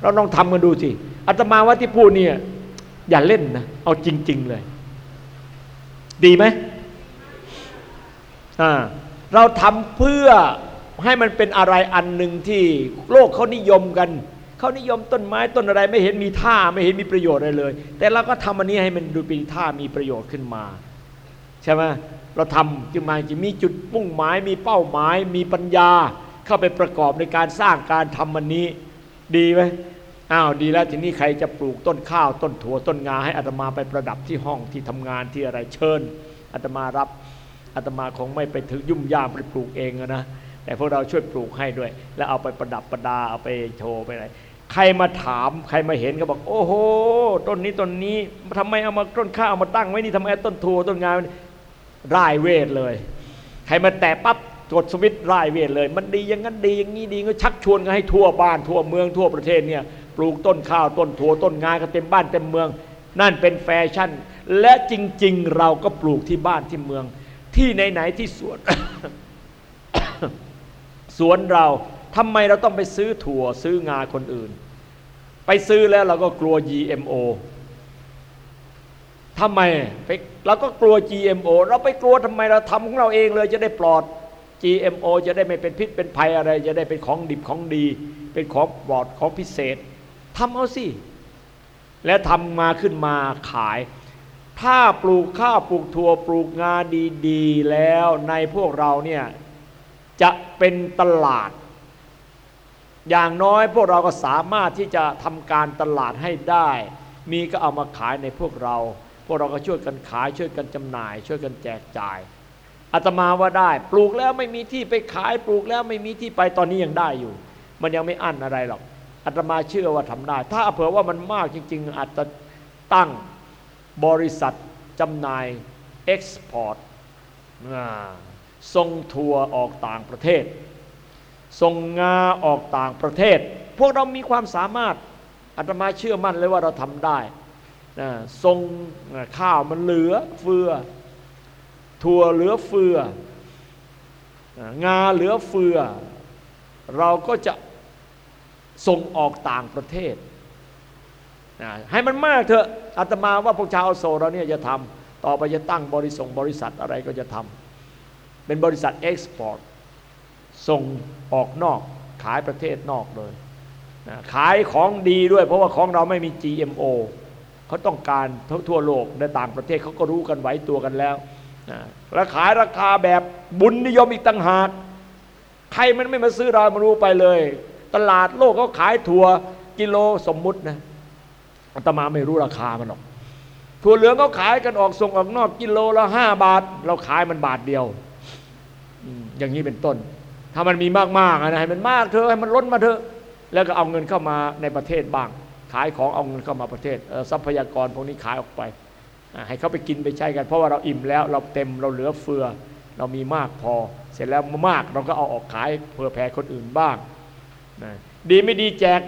เราลองทำกันดูสิอาตมาว่าที่พูดเนี่ยอย่าเล่นนะเอาจริง ๆเลย ดีไหมอ่าเราทำเพื่อให้มันเป็นอะไรอันหนึ่งที่โลกเขานิยมกัน เขานิยมต้นไม้ต้นอะไรไม่เห็นมีท่าไม่เห็นมีประโยชน์อะไรเลย แต่เราก็ทำอันนี้ให้มันดูเป็นท่ามีประโยชน์ขึ้นมา ใช่ไหมเราทำจึงมาจะมีจุดมุ่งหมายมีเป้าหมาย มีปัญญา เข้าไปประกอบในการสร้างการทำอันนี้ ดีไหมอ้าวดีแล้วทีนี้ใครจะปลูกต้นข้าว ต้นถั่วต้นงาให้อัตมาไปประดับที่ห้องที่ทำงานที่อะไรเชิญอัตมารับอาตมาคงไม่ไปถึงยุ่มยามไปปลูกเองนะแต่พวกเราช่วยปลูกให้ด้วย แล้วเอาไปประดับประดาเอาไปโชว์ไปอะไร ใครมาถามใครมาเห็นก็บอก โอ้โหต้นนี้ต้นนี้ทำไมเอามาต้นข้าวเอามาตั้งไว้นี่ทำไมต้นถั่วต้นงาร่ายเวทเลย ใครมาแตะปั๊บกดสวิตช์ร่ายเวทเลย มันดีอย่างนั้นดีอย่างนี้ดีก็ชักชวนกันให้ทั่วบ้านทั่วเมืองทั่วประเทศเนี่ยปลูกต้นข้าวต้นถั่วต้นงากันเต็มบ้านเต็มเมือง นั่นเป็นแฟชั่น และจริง ๆ เราก็ปลูกที่บ้านที่เมือง ที่ไหนๆที่สวนสวนเรา ทำไมเราต้องไปซื้อถั่วซื้องาคนอื่น ไปซื้อแล้วเราก็กลัว GMO ทำไมไปเราก็กลัว GMO เราไปกลัวทำไมเราทำของเราเองเลยจะได้ปลอด GMO จะได้ไม่เป็นพิษเป็นภัยอะไร จะได้เป็นของดิบของดี เป็นของปลอดของพิเศษทำเอาสิ และทำมาขึ้นมาขาย ถ้าปลูกข้าวปลูกถั่วปลูกงาดีๆ แล้วในพวกเราเนี่ยจะเป็นตลาด อย่างน้อยพวกเราก็สามารถที่จะทำการตลาดให้ได้ มีก็เอามาขายในพวกเรา พวกเราก็ช่วยกันขายช่วยกันจำหน่าย ช่วยกันแจกจ่ายอาตมาว่าได้ ปลูกแล้วไม่มีที่ไปขายปลูกแล้วไม่มีที่ไปตอนนี้ยังได้อยู่ มันยังไม่อั้นอะไรหรอกอาตมาเชื่อว่าทำได้ ถ้าเผื่อว่ามันมากจริง ๆ อาจจะตั้งบริษัทจำหน่ายexport ส่งถั่วออกต่างประเทศ ส่งงาออกต่างประเทศ พวกเรามีความสามารถอาตมาเชื่อมั่นเลยว่าเราทำได้ส่งข้าวมันเหลือเฟือถั่วเหลือเฟืองาเหลือเฟือ เราก็จะส่งออกต่างประเทศให้มันมากเถอะอาตมาว่าพวกชาวโศกเราเนี่ยจะทำต่อไปจะตั้งบริษัทบริษัทอะไรก็จะทำเป็นบริษัท export ส่งออกนอกขายประเทศนอกเลยขายของดีด้วย เพราะว่าของเราไม่มี GMO เขาต้องการทั่วโลกในต่างประเทศเขาก็รู้กันไหวตัวกันแล้วแล้วขายราคาแบบบุญนิยมอีกต่างหาก ใครมันไม่มาซื้อเรามารู้ไปเลย ตลาดโลกเขาขายถั่วกิโลสมมุตินะอาตมาไม่รู้ราคามันหรอกถั่วเหลืองเขาขายกันออกส่งออกนอกกิโลละห้าบาท เราขายมันบาทเดียว อย่างนี้เป็นต้น ถ้ามันมีมากๆนะให้มันมากเถอะให้มันล้นมาเถอะแล้วก็เอาเงินเข้ามาในประเทศบ้าง ขายของเอาเงินเข้ามาประเทศทรัพยากรพวกนี้ขายออกไป ให้เขาไปกินไปใช้กัน เพราะว่าเราอิ่มแล้วเราเต็มเราเหลือเฟือ เรามีมากพอ เสร็จแล้วมากเราก็เอาออกขายเพื่อแผ่คนอื่นบ้างนะดีไม่ดีแจก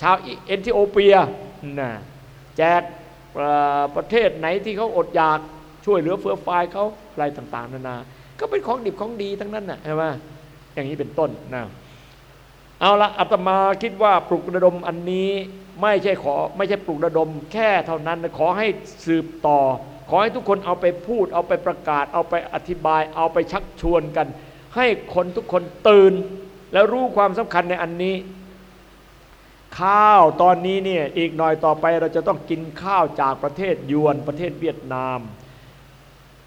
ชาวเอธิโอเปียนะแจกประเทศไหนที่เขาอดอยากช่วยเหลือเฟือฟายเขาอะไรต่างๆนานา ก็เป็นของดิบของดีทั้งนั้นนะใช่ไหม อย่างนี้เป็นต้นนะเอาละอาตมาคิดว่าปลุกระดมอันนี้ไม่ใช่ขอไม่ใช่ปลุกระดมแค่เท่านั้นขอให้สืบต่อ ขอให้ทุกคนเอาไปพูด เอาไปประกาศ เอาไปอธิบาย เอาไปชักชวนกัน ให้คนทุกคนตื่น แล้วรู้ความสำคัญในอันนี้ ข้าวตอนนี้เนี่ยอีกหน่อยต่อไปเราจะต้องกินข้าวจากประเทศยวนประเทศเวียดนาม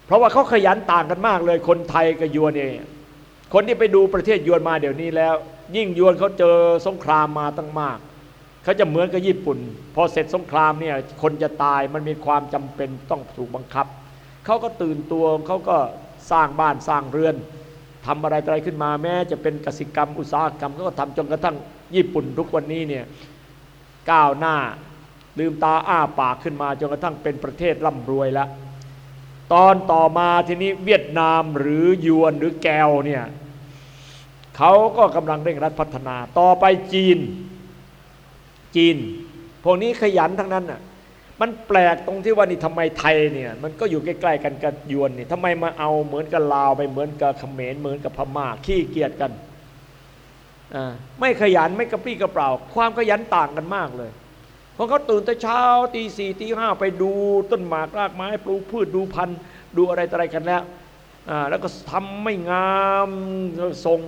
เพราะว่าเขาขยันต่างกันมากเลยคนไทยกับยวนเนี่ย คนที่ไปดูประเทศยวนมาเดี๋ยวนี้แล้ว ยิ่งยวนเขาเจอสงครามมาตั้งมากเขาจะเหมือนกับญี่ปุ่น พอเสร็จสงครามเนี่ยคนจะตายมันมีความจำเป็นต้องถูกบังคับเขาก็ตื่นตัวเขาก็สร้างบ้านสร้างเรือนทำอะไรอะไรขึ้นมาแม้ จะเป็นกสิกรรมอุตสาหกรรมเขาก็ทำจนกระทั่งญี่ปุ่นทุกวันนี้เนี่ยก้าวหน้าลืมตาอ้าปากขึ้นมาจนกระทั่งเป็นประเทศร่ำรวยแล้ว ตอนต่อมาทีนี้เวียดนามหรือยวนหรือแกวเนี่ยเขาก็กำลังเร่งรัดพัฒนา ต่อไปจีน จีน พวกนี้ขยันทั้งนั้นอะมันแปลกตรงที่ว่านี่ทำไมไทยเนี่ยมันก็อยู่ใกล้ๆกันกับยวนนี่ทำไมมาเอาเหมือนกับลาวไปเหมือนกับเขมรเหมือนกับพม่าขี้เกียจกันอ่าไม่ขยันไม่กระปี้กระเปล่า ความขยันต่างกันมากเลย พอเขาตื่นแต่เช้าตีสี่ตีห้าไปดูต้นหมากรากไม้ปลูกพืชดูพันธุ์ดูอะไรอะไรกันแล้วแล้วก็ทำไม่งามส่ง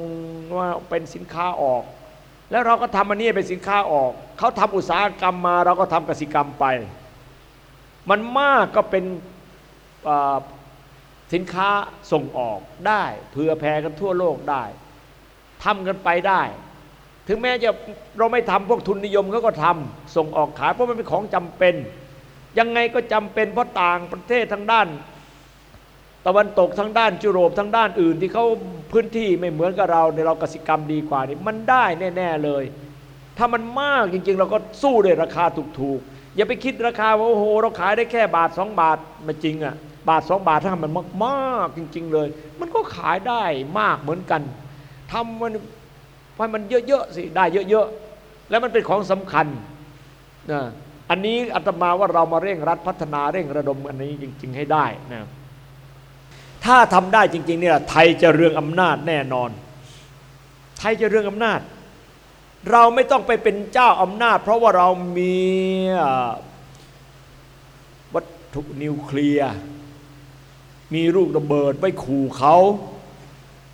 ว่าเป็นสินค้าออก แล้วเราก็ทำอันนี้เป็นสินค้าออกเขาทำอุตสาหกรรมมา เราก็ทำกสิกรรมไป มันมากก็เป็นสินค้าส่งออกได้เผื่อแผ่กันทั่วโลกได้ทำกันไปได้ ถึงแม้จะเราไม่ทำพวกทุนนิยมเขาก็ทำส่งออกขายเพราะมันเป็นของจำเป็น ยังไงก็จำเป็นเพราะต่างประเทศทางด้าน ตะวันตกทั้งด้านจุโรปทั้งด้านอื่น ที่เขาพื้นที่ไม่เหมือนกับเราในเรากสิกรรมดีกว่านี่มันได้แน่ ๆเลย ถ้ามันมากจริง ๆ เราก็สู้ด้วยราคาถูกๆอย่าไปคิดราคาว่าโอ้โหเราขายได้แค่บาทสองบาทม่จริงอะบาทสองบาทถ้ามันมากๆจริง ๆ เลย มันก็ขายได้มากเหมือนกันทำมัน ให้มันเยอะๆสิได้เยอะๆแล้วมันเป็นของสำคัญนะอันนี้อาตมาว่าเรามาเร่งรัดพัฒนาเร่งระดมอันนี้จริง ๆ ให้ได้นะถ้าทำได้จริงๆเนี่ยไทยจะเรืองอำนาจแน่นอน ไทยจะเรืองอำนาจ เราไม่ต้องไปเป็นเจ้าอำนาจ เพราะว่าเรามีวัตถุนิวเคลียร์มีลูกระเบิดไว้ขู่เขา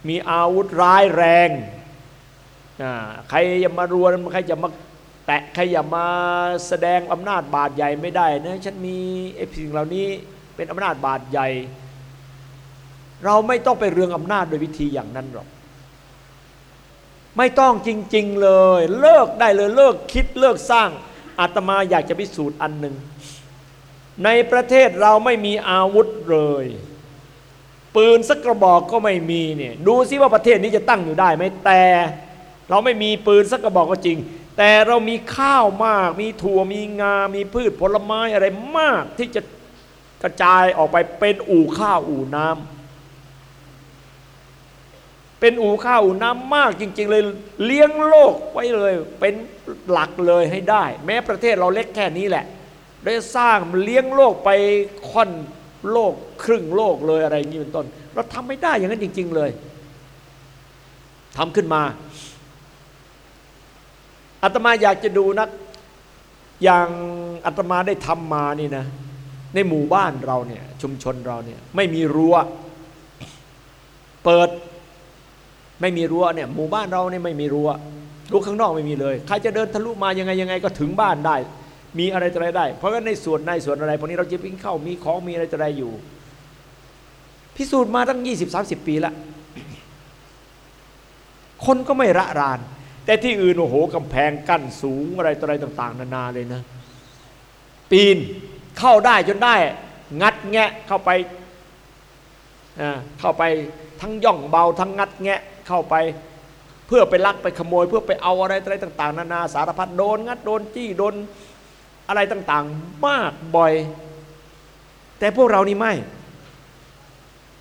มีอาวุธร้ายแรง ใครจะมารวนใครจะมาแตะใครอย่ามาแสดงอำนาจบาดใหญ่ไม่ได้นะฉันมีไอ้สิ่งเหล่านี้เป็นอำนาจบาดใหญ่ เราไม่ต้องไปเรืองอำนาจโดยวิธีอย่างนั้นหรอก ไม่ต้องจริง ๆ เลย เลิกได้เลยเลิกคิดเลิกสร้างอาตมาอยากจะพิสูจน์อันหนึ่ง ในประเทศเราไม่มีอาวุธเลย ปืนสักกระบอกก็ไม่มีเนี่ยดูซิว่าประเทศนี้จะตั้งอยู่ได้ไหมแต่ เราไม่มีปืนสักกระบอกก็จริง แต่เรามีข้าวมาก มีถั่วมีงา มีพืชผลไม้อะไรมากที่จะกระจายออกไปเป็นอู่ข้าวอู่น้ำเป็นอู่ข้าวอู่น้ำมากจริง ๆ เลยเลี้ยงโลกไว้เลย เป็นหลักเลยให้ได้ แม้ประเทศเราเล็กแค่นี้แหละ ได้สร้างเลี้ยงโลกไปค่อนโลกครึ่งโลกเลยอะไรนี้เป็นต้น เราทำไม่ได้อย่างนั้นจริง ๆ เลยทำขึ้นมา อาตมาอยากจะดูนัก อย่างอาตมาได้ทำมานี่นะ ในหมู่บ้านเราเนี่ย ชุมชนเราเนี่ย ไม่มีรั้ว เปิด ไม่มีรั้วเนี่ย หมู่บ้านเราเนี่ยไม่มีรั้วรั้วข้างนอกไม่มีเลย ใครจะเดินทะลุมายังไงยังไงก็ถึงบ้านได้ มีอะไรอะไรได้ เพราะว่าในส่วนในส่วนอะไรพวกนี้เราจะปิ้งเข้ามีของมีอะไรอะไรอยู่ พิสูจน์มาตั้งยี่สิบสามสิบปีละคนก็ไม่ระราน แต่ที่อื่นโอ้โหกำแพงกั้นสูงอะไรต่ออะไรต่าง ๆ นานาเลยนะ ปีนเข้าได้จนได้ งัดแงะเข้าไปเข้าไปทั้งย่องเบาทั้งงัดแงะเข้าไปเพื่อไปลักไปขโมย เพื่อไปเอาอะไรอะไรต่าง ๆ นานาสารพัดโดนงัดโดนจี้โดนอะไรต่างๆ มากบ่อย แต่พวกเรานี่ไม่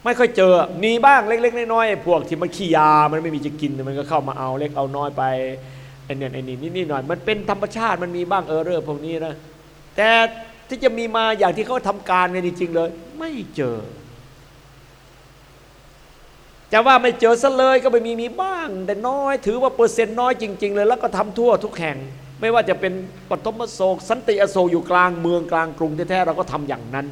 ไม่ค่อยเจอ มีบ้างเล็ก ๆ น้อยๆพวกที่มันขี้ยา มันไม่มีจะกินมันก็เข้ามาเอาเล็กเอาน้อยไปไอ้นี่ไอ้นี่นี่หน่อย มันเป็นธรรมชาติมันมีบ้างเออเรื่องพวกนี้นะแต่ที่จะมีมาอย่างที่เขาทำการกันจริงๆเลย ไม่เจอจะว่าไม่เจอซะเลยก็ไม่มีมีบ้าง แต่น้อย ถือว่าเปอร์เซ็นต์น้อยจริง ๆ เลย แล้วก็ทำทั่วทุกแห่ง ไม่ว่าจะเป็นปฐมโศกสันติอโศกอยู่กลางเมืองกลางกรุงแท้ๆเราก็ทำอย่างนั้น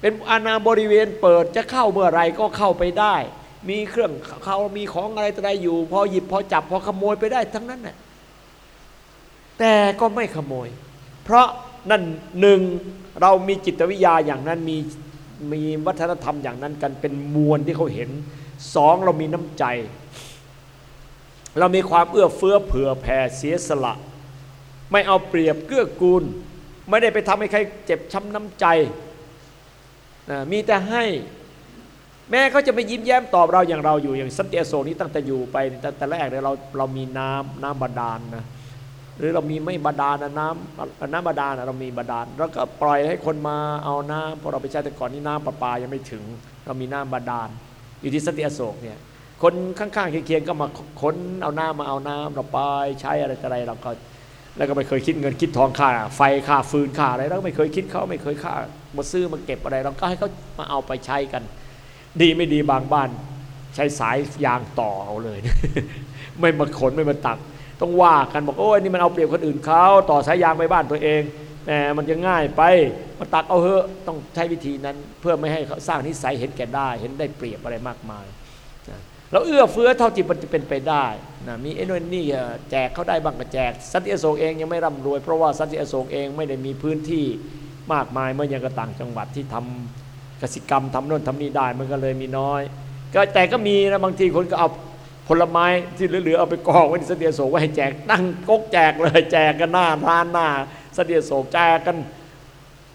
เป็นอาณาบริเวณเปิดจะเข้าเมื่อไรก็เข้าไปได้ มีเครื่องเขามีของอะไรอะไรอยู่ พอหยิบพอจับพอขโมยไปได้ทั้งนั้นแหละแต่ก็ไม่ขโมย เพราะนั่นหนึ่งเรามีจิตวิทยาอย่างนั้นมีมีวัฒนธรรมอย่างนั้นกันเป็นมวลที่เขาเห็นสองเรามีน้ำใจ เรามีความเอื้อเฟื้อเผื่อแผ่เสียสละ ไม่เอาเปรียบเกื้อกูล ไม่ได้ไปทำให้ใครเจ็บช้ำน้ำใจ มีแต่ให้ แม้เขาจะไปยิ้มแย้มตอบเราอย่างเราอยู่อย่างสันติโศนี้ตั้งแต่อยู่ไปตั้งแต่แรกเนี่ยเราเรามีน้ำน้ำบาดาลนะหรือเรามีไม่บาดาลนะน้ำน้ำบาดาลเรามีบาดาลเราก็ปล่อยให้คนมาเอาน้ำพราะเราไปใช้แต่ก่อนนี้น้ำประปายังไม่ถึง เรามีน้ำบาดาลอยู่ที่สันติโศกเนี่ยคนข้างๆเคียงๆก็มาค้นเอาน้ำมาเอาน้ำเราไปใช้อะไรอะไรเราก็แล้วก็ไม่เคยคิดเงินคิดทองค่า ไฟค่าฟืนค่าอะไรเราไม่เคยคิดเขาไม่เคยค่า มาซื้อมาเก็บอะไร เราก็ให้เขามาเอาไปใช้กัน ดีไม่ดีบางบ้าน ใช้สายยางต่อเอาเลย ไม่มาขนไม่มาตัก ต้องว่ากันบอกโอ้ยนี่มันเอาเปรียบคนอื่นเขาต่อสายยางไปบ้านตัวเองแหมมันจะง่ายไปมาตักเอาเถอะต้องใช้วิธีนั้น เพื่อไม่ให้เขาสร้างนิสัยเห็นแก่ได้ เห็นได้เปรียบอะไรมากมายเราเอื้อเฟื้อเท่าที่มันจะเป็นไปได้นะมีไอ้นู่นนี่แจกเขาได้บ้างก็แจก สันติอโศกเองยังไม่ร่ำรวยเพราะว่าสันติอโศกเองไม่ได้มีพื้นที่ มากมายเมื่อยังกระต่างจังหวัดที่ทำกสิกรรมทำโน่นทำนี่ได้มันก็เลยมีน้อย ก็แต่ก็มีนะบางทีคนก็เอาผลไม้ที่เหลือๆเอาไปกองไว้ในสันติอโศกไว้ให้แจกตั้งกกแจกเลยแจกกันหน้าร้านหน้าสันติอโศกแจกกัน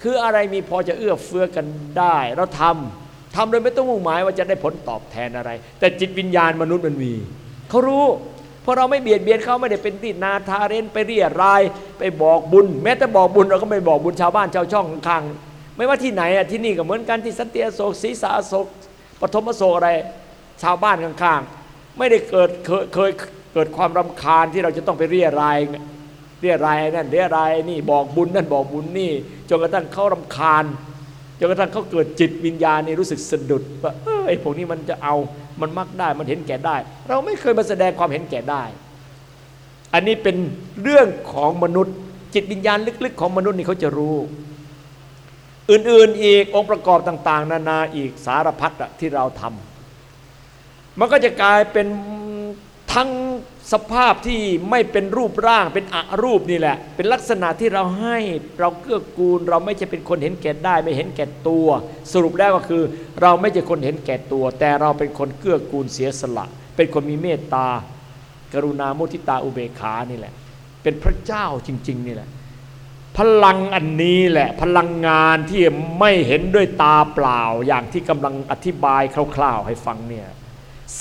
คืออะไรมีพอจะเอื้อเฟื้อกันได้ เราทำทำโดยไม่ต้องมุ่งหมายว่าจะได้ผลตอบแทนอะไร แต่จิตวิญญาณมนุษย์มันมีเขารู้ เพราะเราไม่เบียดเบียนเขาไม่ได้เป็นที่นาทาเรนไปเรียราย ไปบอกบุญ แม้แต่บอกบุญเราก็ไม่บอกบุญชาวบ้านชาวช่องข้างไม่ว่าที่ไหนอะที่นี่ก็เหมือนกันที่สันติอโศกศรีสาอโศกปฐมอโศกอะไรชาวบ้านข้างๆ ไม่ได้เกิดเคยเกิดความรำคาญที่เราจะต้องไปเรียรายเรียรายนั่นเรียรายนี่บอกบุญนั่นบอกบุญนี่จนกระทั่งเขารำคาญจนกระทั่งเขาเกิดจิตวิญญาณนี่รู้สึกสะดุดว่าเออไอ้พวกนี้มันจะเอา มันมักได้มันเห็นแก่ได้ เราไม่เคยมาแสดงความเห็นแก่ได้ อันนี้เป็นเรื่องของมนุษย์ จิตวิญญาณลึกๆ ของมนุษย์นี่เขาจะรู้ อื่นๆอีกองค์ประกอบต่าง ๆ นานาอีกสารพัดที่เราทำมันก็จะกลายเป็น ทั้งสภาพที่ไม่เป็นรูปร่างเป็นอรูปนี่แหละ เป็นลักษณะที่เราให้เราเกื้อกูล เราไม่ใช่เป็นคนเห็นแก่ได้ไม่เห็นแก่ตัว สรุปแล้วก็คือ เราไม่ใช่คนเห็นแก่ตัว แต่เราเป็นคนเกื้อกูลเสียสละ เป็นคนมีเมตตา กรุณามุทิตาอุเบกขานี่แหละ เป็นพระเจ้าจริง ๆ นี่แหละ พลังอันนี้แหละ พลังงานที่ไม่เห็นด้วยตาเปล่า อย่างที่กำลังอธิบายคร่าว ๆ ให้ฟังเนี่ย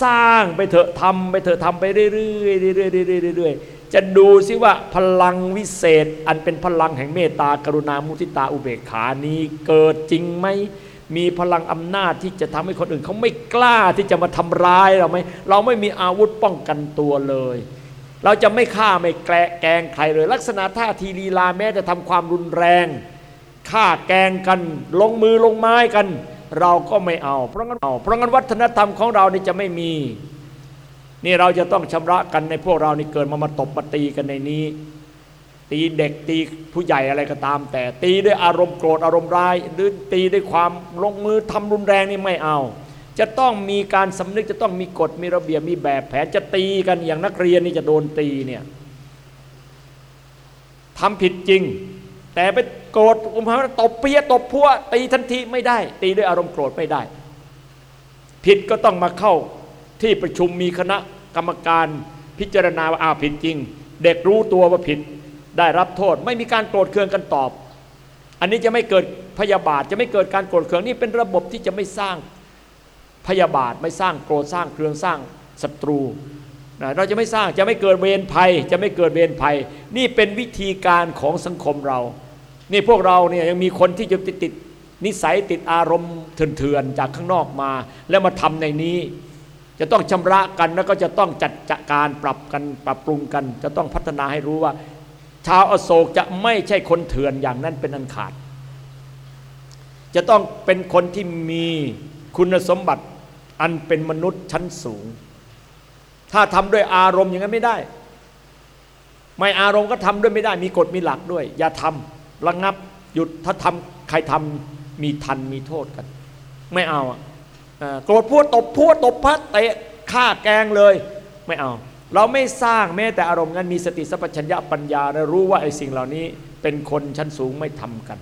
สร้างไปเถอะทำไปเถอะทำไปเรื่อยๆเรื่อยๆเรื่อยๆจะดูซิว่าพลังวิเศษ อันเป็นพลังแห่งเมตตากรุณามุทิตาอุเบกขานี้เกิดจริงไหมมีพลังอำนาจที่จะทำให้คนอื่นเขาไม่กล้าที่จะมาทำร้ายเราไหมเราไม่มีอาวุธป้องกันตัวเลย เราจะไม่ฆ่าไม่แกะแกงใครเลย ลักษณะท่าทีลีลาแม้จะทำความรุนแรงฆ่าแกงกัน ลงมือลงไม้กัน เราก็ไม่เอา เพราะงั้นเอาเพราะงั้นวัฒนธรรมของเรานี่จะไม่มี นี่เราจะต้องชำระกันในพวกเรานี่เกิดมามาตบมาตีกันในนี้ ตีเด็กตีผู้ใหญ่อะไรก็ตาม แต่ตีด้วยอารมณ์โกรธอารมณ์ร้าย หรือตีด้วยความลงมือทำรุนแรงนี่ไม่เอา จะต้องมีการสำนึกจะต้องมีกฎมีระเบียบมีแบบแผนจะตีกันอย่างนักเรียนนี่จะโดนตีเนี่ยทำผิดจริง แต่ไปโกรธอุมาตบเปียตบพัวตีทันทีไม่ได้ ตีด้วยอารมณ์โกรธไม่ได้ ผิดก็ต้องมาเข้าที่ประชุมมีคณะกรรมการพิจารณาว่าอ้าวผิดจริง เด็กรู้ตัวว่าผิดได้รับโทษ ไม่มีการโกรธเคืองกันตอบ อันนี้จะไม่เกิดพยาบาทจะไม่เกิดการโกรธเคืองนี่เป็นระบบที่จะไม่สร้างพยาบาทไม่สร้างโกรธสร้างเครืองสร้างศัตรู เราจะไม่สร้างจะไม่เกิดเวรภัย จะไม่เกิดเวรภัย นี่เป็นวิธีการของสังคมเรา นี่พวกเราเนี่ยยังมีคนที่จะติดติดนิสัยติดอารมณ์เถื่อนๆจากข้างนอกมา แล้วมาทำในนี้ จะต้องชำระกันแล้วก็จะต้องจัดจัดการปรับกันปรับปรุงกัน จะต้องพัฒนาให้รู้ว่า ชาวอโศกจะไม่ใช่คนเถื่อนอย่างนั้นเป็นอันขาด จะต้องเป็นคนที่มีคุณสมบัติอันเป็นมนุษย์ชั้นสูง ถ้าทำด้วยอารมณ์อย่างนั้นไม่ได้ ไม่อารมณ์ก็ทำด้วยไม่ได้ มีกฎมีหลักด้วย อย่าทำระงับหยุดถ้าทำใครทำมีทันมีโทษกัน ไม่เอาอะโกรธพูดตบพูดตบพัดเตะฆ่าแกงเลยไม่เอา เราไม่สร้างแม้แต่อารมณ์นั้นมีสติสัพพัญญะปัญญาและรู้ว่าไอ้สิ่งเหล่านี้ เป็นคนชั้นสูงไม่ทำกัน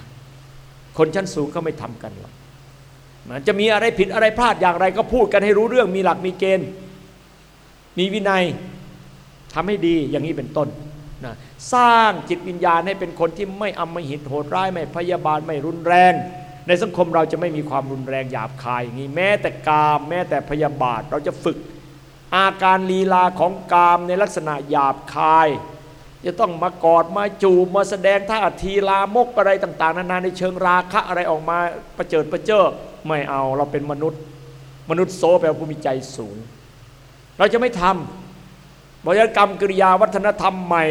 คนชั้นสูงก็ไม่ทำกันหรอกจะมีอะไรผิดอะไรพลาดอย่างไรก็พูดกันให้รู้เรื่องมีหลักมีเกณฑ์ มีวินัยทำให้ดีอย่างนี้เป็นต้นนะสร้างจิตวิญญาณให้เป็นคนที่ไม่อำมหิตโหดร้ายไม่พยาบาลไม่รุนแรง ในสังคมเราจะไม่มีความรุนแรงหยาบคายอย่างนี้แม้แต่กาม แม้แต่พยาบาทเราจะฝึกอาการลีลาของกามในลักษณะหยาบคาย จะต้องมากอดมาจูบมาแสดงท่าทีลามกอะไรต่างๆ นานาในเชิงราคะอะไรออกมาประเจิดประเจ้อไม่เอาเราเป็นมนุษย์ มนุษย์โซแปลว่าผู้มีใจสูง เราจะไม่ทำวิกรรมกิริยาวัฒนธรรมใหม่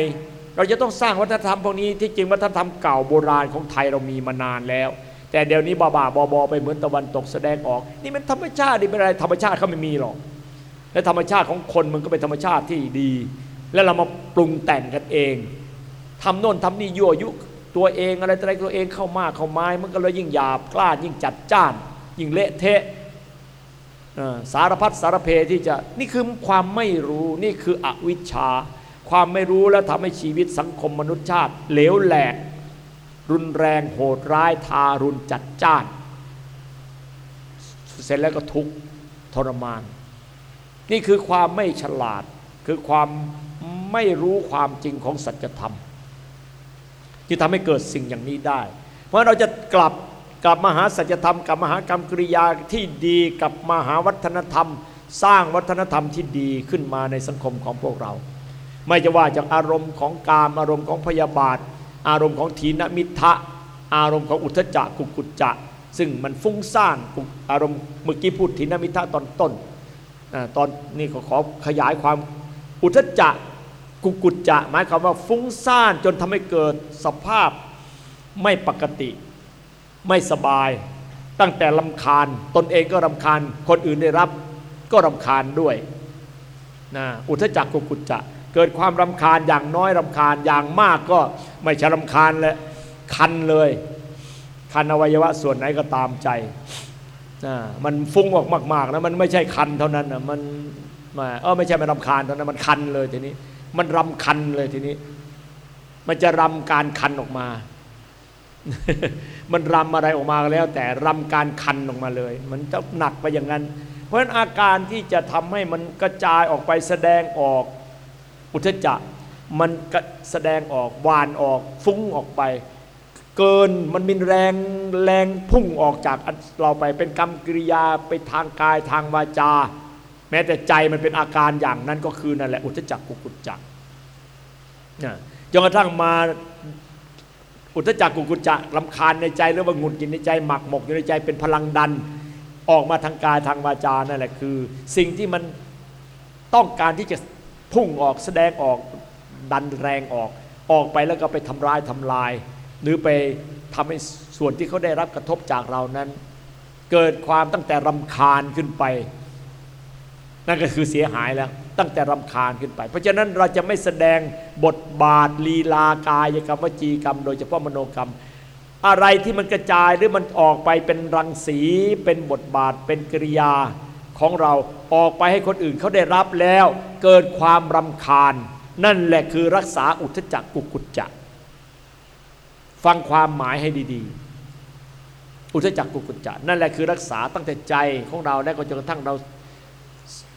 เราจะต้องสร้างวัฒนธรรมพวกนี้ที่จริงวัฒนธรรมเก่าโบราณของไทยเรามีมานานแล้ว แต่เดี๋ยวนี้บาบาบอบอไปเหมือนตะวันตกแสดงออก นี่มันธรรมชาตินี่เป็นอะไรธรรมชาติเขาไม่มีหรอกและธรรมชาติของคนมันก็เป็นธรรมชาติที่ดี แล้วเรามาปรุงแต่งกันเองทำโน่นทำนี่ยั่วยุตัวเองอะไรอะไรตัวเองเข้ามาเข้าไม้มันก็เลยยิ่งหยาบกล้ายิ่งจัดจ้าน ยิ่งเละเทะ สารพัดสารเพที่จะนี่คือความไม่รู้นี่คืออวิชชา ความไม่รู้แล้วทำให้ชีวิตสังคมมนุษยชาติ เหลวแหลก รุนแรงโหดร้ายทารุณจัดจ้าน เสร็จแล้วก็ทุกข์ทรมาน นี่คือความไม่ฉลาด คือความไม่รู้ความจริงของสัจธรรมที่ทำให้เกิดสิ่งอย่างนี้ได้ เพราะเราจะกลับ กลับมาหาสัจธรรมกับมหากรรมกริยาที่ดีกับมหาวัฒนธรรม สร้างวัฒนธรรมที่ดีขึ้นมาในสังคมของพวกเรา ไม่จะว่าจากอารมณ์ของกามอารมณ์ของพยาบาท อารมณ์ของทีนมิทะอารมณ์ของอุทจักกุกุจจะ ซึ่งมันฟุ้งซ่านอารมณ์เมื่อกี้พูดทีนมิทะตอนต้นตอนนี้ขอขอขยายความอุทจักกุกุจจะ หมายความว่าฟุ้งซ่านจนทำให้เกิดสภาพไม่ปกติ ไม่สบาย ตั้งแต่ลำคาญ ตนเองก็รำคาญ คนอื่นได้รับ ก็รำคาญด้วยนะอุทจักกุกุจจะ เกิดความรำคาญอย่างน้อยรำคาญอย่างมากก็ไม่ใช่รำคาญเลยคันเลย คันอวัยวะส่วนไหนก็ตามใจนะมันฟุ้งออกมากๆนะมันไม่ใช่คันเท่านั้นนะมันเออไม่ใช่มันรำคาญเท่านั้นมันคันเลยทีนี้ มันรำคันเลยทีนี้ มันจะรำการคันออกมา มันรำอะไรออกมาแล้ว แต่รำการคันออกมาเลย มันจะหนักไปอย่างนั้น เพราะฉะนั้นอาการที่จะทำให้มันกระจายออกไปแสดงออกอุทจักมันแสดงออกวานออกฟุ้งออกไป เกินมันมีแรงแรงพุ่งออกจากเราไปเป็นกรรมกิริยาไปทางกายทางวาจา แม้แต่ใจมันเป็นอาการอย่างนั้นก็คือนั่นแหละอุทจักกุกุจจักจนกระทั่งมา อุทจักกุกุจจะลำคาญในใจหรือว่าหงุดหงิดในใจหมักหมกอยู่ในใจเป็นพลังดันออกมาทางกายทางวาจานั่นแหละคือ สิ่งที่มันต้องการที่จะพุ่งออกแสดงออกดันแรงออกออกไปแล้วก็ไปทำร้ายทำลาย หรือไปทำให้ส่วนที่เขาได้รับกระทบจากเรานั้น เกิดความตั้งแต่รำคาญขึ้นไป นั่นก็คือเสียหายแล้ว ตั้งแต่รำคาญขึ้นไป เพราะฉะนั้นเราจะไม่แสดงบทบาทลีลากายกรรมวจีกรรม โดยเฉพาะมโนกรรม อะไรที่มันกระจายหรือมันออกไปเป็นรังสี เป็นบทบาทเป็นกิริยาของเราออกไปให้คนอื่นเขาได้รับแล้ว เกิดความรำคาญ นั่นแหละคือรักษาอุทจักกุกุจจะฟังความหมายให้ดีๆ อุทจักกุกุจจะนั่นแหละคือรักษาตั้งแต่ใจของเราและก็จนกระทั่งเรา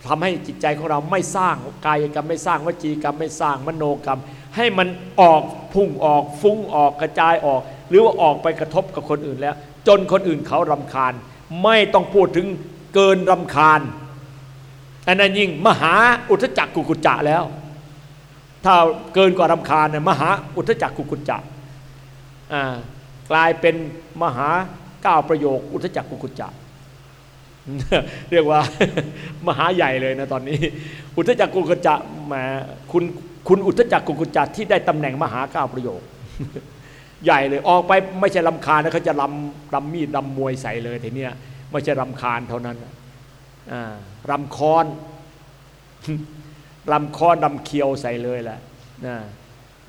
ทำให้จิตใจของเราไม่สร้างกายกรรมไม่สร้างวจีกรรมไม่สร้างมโนกรรม ให้มันออกพุ่งออกฟุ้งออกกระจายออก หรือว่าออกไปกระทบกับคนอื่นแล้ว จนคนอื่นเขารำคาญ ไม่ต้องพูดถึงเกินรำคาญอันนั้นยิ่งมหาอุทจักกุกุจจะแล้ว ถ้าเกินกว่ารำคาญเนี่ยมหาอุทจักกุกุจจะกลายเป็นมหาก้าวประโยคอุทจักกุกุจจะ เรียกว่ามหาใหญ่เลยนะตอนนี้ อุทจักกุกุจจะแหมคุณคุณอุทจักกุกุจจะที่ได้ตำแหน่งมหาก้าประโยค ใหญ่เลยออกไปไม่ใช่ลำคาญนะเขาจะลำลำมีดลำมวยใส่เลยทีเนี้ยไม่ใช่รำคาญเท่านั้นรำคอนรำคอนรำเคียวใส่เลยแหละ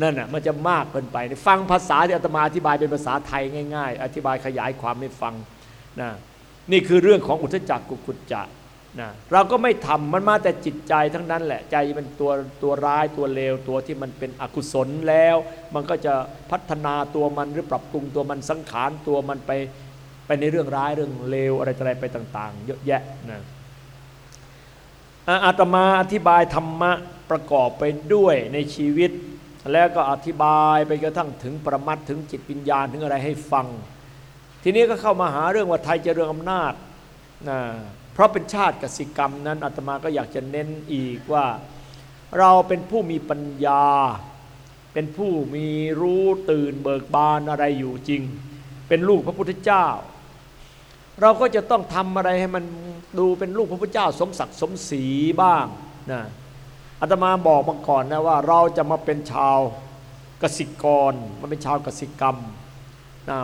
นั่นน่ะมันจะมากเกินไปฟังภาษาที่อาตมาอธิบายเป็นภาษาไทยง่าย ๆ อธิบายขยายความให้ฟังนะ นี่คือเรื่องของอุทจักกุกุจจะนะเราก็ไม่ทำมันมาแต่จิตใจทั้งนั้นแหละใจเป็นตัวตัวร้ายตัวเลวตัวที่มันเป็นอกุศลแล้ว มันก็จะพัฒนาตัวมันหรือปรับปรุงตัวมันสังขารตัวมันไปไปในเรื่องร้ายเรื่องเลวอะไรอะไรไปต่าง ๆ เยอะแยะนะอาตมาอธิบายธรรมะประกอบไปด้วยในชีวิต แล้วก็อธิบายไปกระทั่งถึงประมัดถึงจิตวิญญาณถึงอะไรให้ฟัง ทีนี้ก็เข้ามาหาเรื่องว่าไทยจะเรื่องอำนาจนะเพราะเป็นชาติกสิกรรมนั้นอาตมาก็อยากจะเน้นอีกว่า เราเป็นผู้มีปัญญา เป็นผู้มีรู้ตื่นเบิกบานอะไรอยู่จริง เป็นลูกพระพุทธเจ้า เราก็จะต้องทำอะไรให้มันดูเป็นลูกพระพุทธเจ้า สมศักดิ์สมศรีบ้างนะอาตมาบอกมาก่อนนะว่าเราจะมาเป็นชาวกสิกรมันเป็นชาวกสิกรรม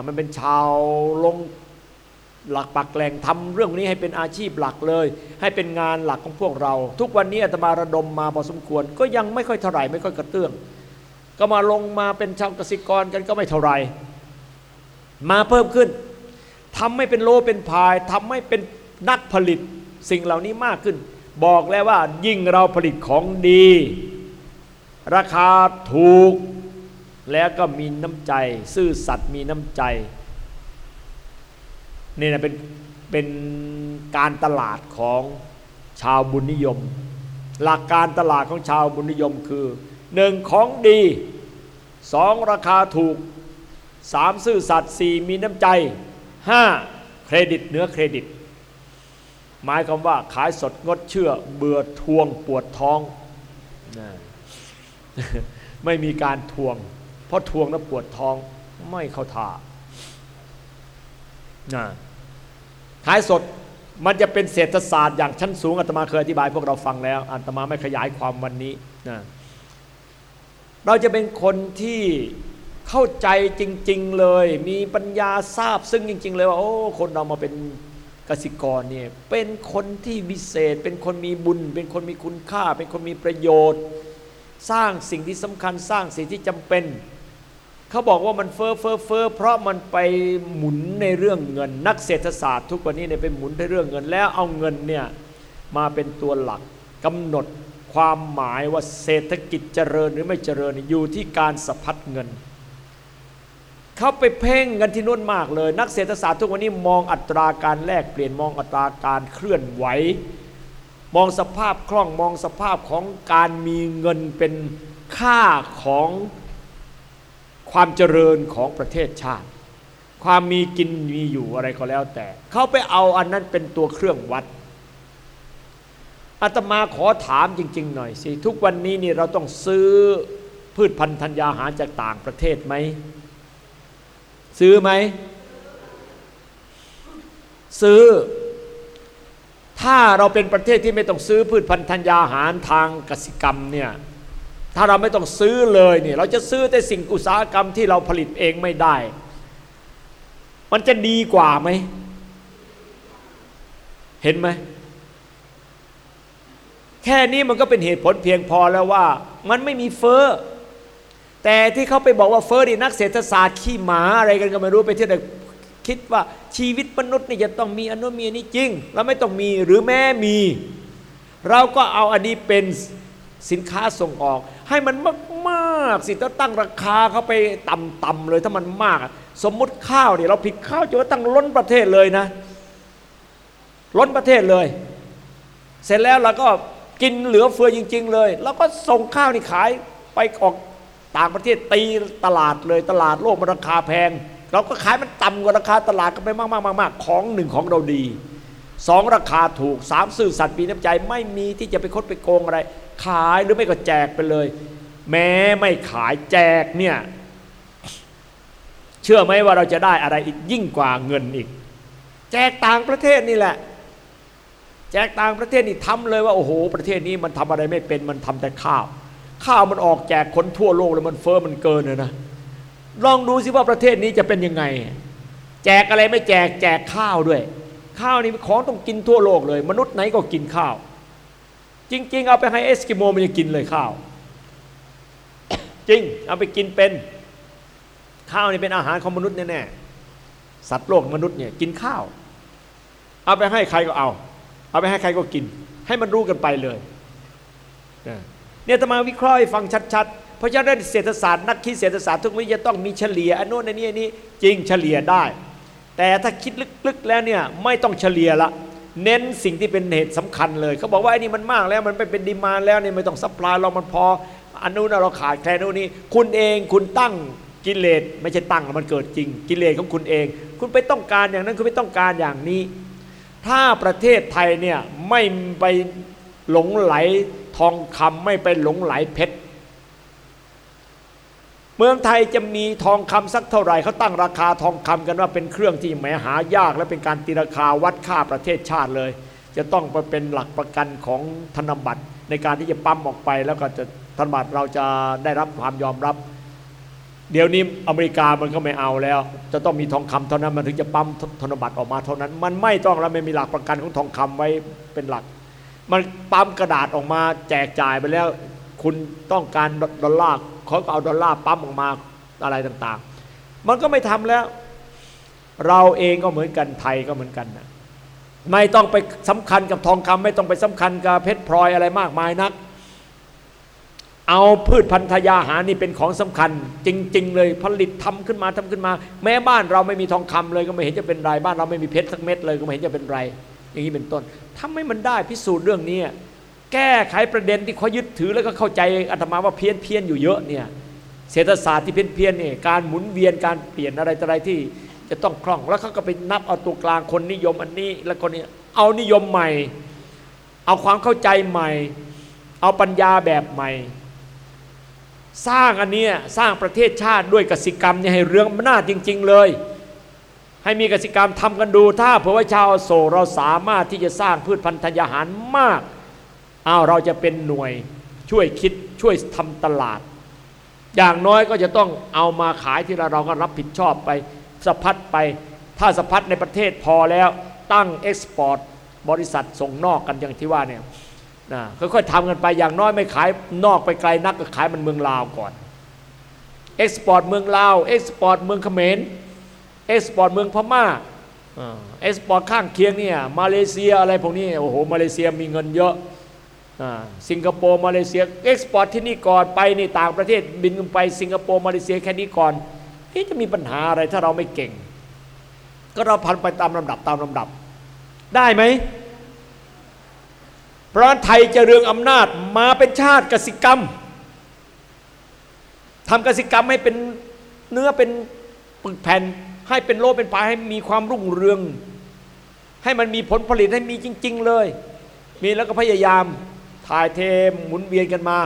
มันเป็นชาวลงหลักปักแหล่งทำเรื่องนี้ให้เป็นอาชีพหลักเลย ให้เป็นงานหลักของพวกเรา ทุกวันนี้อาตมาระดมมาพอสมควร ก็ยังไม่ค่อยเท่าไหร่ไม่ค่อยกระเตื้อง ก็มาลงมาเป็นชาวกสิกรกันก็ไม่เท่าไหร่มาเพิ่มขึ้นทำให้เป็นโลเป็นพายทำให้เป็นนักผลิตสิ่งเหล่านี้มากขึ้น บอกแล้วว่ายิ่งเราผลิตของดี ราคาถูก แล้วก็มีน้ำใจ ซื่อสัตย์มีน้ำใจนี่นะเป็นเป็นการตลาดของชาวบุญนิยม หลักการตลาดของชาวบุญนิยมคือหนึ่งของดีสองราคาถูกสามซื่อสัตย์สี่มีน้ำใจห้าเครดิตเนื้อเครดิต หมายความว่าขายสดงดเชื่อเบื่อทวงปวดท้อง ไม่มีการทวง เพราะทวงแล้วปวดท้องไม่เข้าท่านะท้ายสดมันจะเป็นเศรษฐศาสตร์อย่างชั้นสูงอาตมาเคยอธิบายพวกเราฟังแล้วอาตมาไม่ขยายความวันนี้นะเราจะเป็นคนที่เข้าใจจริง ๆเลย มีปัญญาทราบซึ่งจริง ๆ เลยว่าโอ้คนเรามาเป็นกสิกรเนี่ยเป็นคนที่วิเศษ เป็นคนมีบุญ เป็นคนมีคุณค่า เป็นคนมีประโยชน์ สร้างสิ่งที่สำคัญสร้างสิ่งที่จำเป็น เขาบอกว่ามันเฟอ้อเฟอ้อเฟอ้อเพราะมันไปหมุนในเรื่องเงิน นักเศรษฐศาสตร์ทุกวันนี้เนี่ยไปหมุนในเรื่องเงิน แล้วเอาเงินเนี่ยมาเป็นตัวหลักกำหนดความหมายว่าเศรษฐกิจเจริญหรือไม่เจริญอยู่ที่การสะพัดเงินเขาไปเพ่งกันที่นู่นมากเลย นักเศรษฐศาสตร์ทุกวันนี้มองอัตราการแลกเปลี่ยนมองอัตราการเคลื่อนไหวมองสภาพคล่องมองสภาพของการมีเงินเป็นค่าของ ความเจริญของประเทศชาติ ความมีกินมีอยู่อะไรก็แล้วแต่ เขาไปเอาอันนั้นเป็นตัวเครื่องวัดอาตมาขอถามจริง ๆ หน่อยสิทุกวันนี้นี่เราต้องซื้อพืชพันธุ์ธัญญาหารจากต่างประเทศไหมซื้อไหม ซื้อ ถ้าเราเป็นประเทศที่ไม่ต้องซื้อพืชพันธุ์ธัญญาหารทางกสิกรรมเนี่ย ถ้าเราไม่ต้องซื้อเลยเนี่ยเราจะซื้อแต่สิ่งอุตสาหกรรมที่เราผลิตเองไม่ได้ มันจะดีกว่าไหม เห็นไหม แค่นี้มันก็เป็นเหตุผลเพียงพอแล้วว่า มันไม่มีเฟอ้อแต่ที่เขาไปบอกว่าเฟอ้อดีนักเศรษฐศาสตร์ขี้หมาอะไรกันก็ไม่รู้ไปที่ไหนคิดว่าชีวิตมนุษย์นี่จะต้องมีอนุมีนี้จริง เราไม่ต้องมีหรือแม้มี เราก็เอาอันนี้เป็นสินค้าส่งออก ให้มันมากๆสิต้องตั้งราคาเขาไปต่ำๆเลยถ้ามันมาก สมมุติข้าวเนี่ยเราผิดข้าวจนตั้งล้นประเทศเลยนะ ล้นประเทศเลย เสร็จแล้วเราก็กินเหลือเฟือจริง ๆ เลยแล้วก็ส่งข้าวนี่ขายไปออกต่างประเทศตีตลาดเลยตลาดโลกมันราคาแพง เราก็ขายมันต่ำกว่าราคาตลาดกันไปมากๆๆของหนึ่งของเราดีสองราคาถูกสามซื่อสัตย์มีน้ำใจไม่มีที่จะไปคดไปโกงอะไร ขายหรือไม่ก็แจกไปเลย แม้ไม่ขายแจกเนี่ยเชื่อไหมว่าเราจะได้อะไรอีกยิ่งกว่าเงินอีก แจกต่างประเทศนี่แหละ แจกต่างประเทศนี่ทำเลยว่าโอ้โห ประเทศนี้มันทำอะไรไม่เป็นมันทำแต่ข้าว ข้าวมันออกแจกคนทั่วโลกแล้วมันเฟอ้อมันเกินเลยนะลองดูสิว่าประเทศนี้จะเป็นยังไง แจกอะไรไม่แจกแจกข้าวด้วย ข้าวนี่ของต้องกินทั่วโลกเลย มนุษย์ไหนก็กินข้าว จริง ๆ เอาไปให้เอสกิโมมันยังกินเลยข้าว จริง เอาไปกินเป็น ข้าวนี่เป็นอาหารของมนุษย์แน่ๆสัตว์โลกมนุษย์เนี่ยกินข้าว เอาไปให้ใครก็เอา เอาไปให้ใครก็กิน ให้มันรู้กันไปเลยเนี่ยอาตมาวิเคราะห์ให้ฟังชัดๆ เพราะฉะนั้นเศรษฐศาสตร์นักคิดเศรษฐศาสตร์ทุกวิทยาต้องมีเฉลี่ยอันโน้นอันนี้อันนี้จริงเฉลี่ยได้ แต่ถ้าคิดลึกๆแล้วเนี่ยไม่ต้องเฉลี่ยละ เน้นสิ่งที่เป็นเหตุสำคัญเลยเขาบอกว่าไอ้นี่มันมากแล้วมันไปเป็น demand แล้วเนี่ยไม่ต้อง supply เรามันพออันนู้นเราขาดแคลนนู้นนี้ คุณเองคุณตั้งกิเลสไม่ใช่ตั้งมันเกิดจริง กิเลสของคุณเอง คุณไปต้องการอย่างนั้นคุณไปต้องการอย่างนี้ ถ้าประเทศไทยเนี่ยไม่ไปหลงไหลทองคำไม่ไปหลงไหลเพชร เมืองไทยจะมีทองคำสักเท่าไหร่เขาตั้งราคาทองคำกันว่าเป็นเครื่องที่แหมหายาก และเป็นการตีราคาวัดค่าประเทศชาติเลย จะต้องไปเป็นหลักประกันของธนบัตรในการที่จะปั๊มออกไป แล้วก็จะธนบัตรเราจะได้รับความยอมรับ เดี๋ยวนี้อเมริกามันก็ไม่เอาแล้ว จะต้องมีทองคำเท่านั้นมันถึงจะปั๊มธนบัตรออกมาเท่านั้น มันไม่ต้องแล้วไม่มีหลักประกันของทองคำไว้เป็นหลัก มันปั๊มกระดาษออกมาแจกจ่ายไปแล้ว คุณต้องการดอลลาร์ เขาก็เอาดอลลาร์ปั๊มออกมาอะไรต่างๆ มันก็ไม่ทำแล้ว เราเองก็เหมือนกันไทยก็เหมือนกันนะไม่ต้องไปสำคัญกับทองคำไม่ต้องไปสำคัญกับเพชรพลอยอะไรมากมายนัก เอาพืชพันธุยาหานี่เป็นของสำคัญ จริง ๆ เลยผลิตทำขึ้นมาทำขึ้นมา แม้บ้านเราไม่มีทองคำเลยก็ไม่เห็นจะเป็นไรบ้านเราไม่มีเพชรสักเม็ดเลยก็ไม่เห็นจะเป็นไร อย่างนี้เป็นต้นทำให้มันได้พิสูจน์เรื่องนี้ แก้ไขประเด็นที่เขายึดถือแล้วก็เข้าใจอาตมาว่าเพี้ยนเพี้ยนอยู่เยอะเนี่ยเศรษฐศาสตร์ที่เพี้ยนเพี้ยนเนี่ยการหมุนเวียนการเปลี่ยนอะไรต่ออะไรที่จะต้องคล่องแล้วเขาก็ไปนับเอาตัวกลางคนนิยมอันนี้แล้วคนนี้เอานิยมใหม่ เอาความเข้าใจใหม่ เอาปัญญาแบบใหม่ สร้างอันนี้สร้างประเทศชาติด้วยกสิกรรมเนี่ยให้เรื่องอำนาจริง ๆ เลย ให้มีกสิกรรมทำกันดู ถ้าเผื่อว่าชาวโศเราสามารถที่จะสร้างพืชพันธุ์ธัญญาหารมาก อ้าวเราจะเป็นหน่วยช่วยคิดช่วยทำตลาด อย่างน้อยก็จะต้องเอามาขายที่เราเราก็รับผิดชอบไปสะพัดไป ถ้าสะพัดในประเทศพอแล้วตั้ง export บริษัทส่งนอกกันอย่างที่ว่าเนี่ยนะค่อยๆทำกันไปอย่างน้อยไม่ขายนอกไปไกลนักก็ขายมันเมืองลาวก่อน export เมืองลาว export เมืองเขมร export เมืองพม่า export ข้างเคียงเนี่ยมาเลเซียอะไรพวกนี้โอ้โหมาเลเซียมีเงินเยอะ สิงคโปร์มาเลเซีย export ที่นี่ก่อนไปนี่ต่างประเทศบินไปสิงคโปร์มาเลเซียแค่นี้ก่อนนี่จะมีปัญหาอะไรถ้าเราไม่เก่ง ก็เราพันไปตามลำดับตามลำดับ ได้ไหมเพราะไทยจะเรืองอำนาจมาเป็นชาติกสิกรรมทำกสิกรรมให้เป็นเนื้อเป็นปึกแผ่น ให้เป็นโลเป็นปลายให้มีความรุ่งเรือง ให้มันมีผลผลิตให้มีจริง ๆ เลย มีแล้วก็พยายาม ถ่ายเทหมุนเวียนกันมา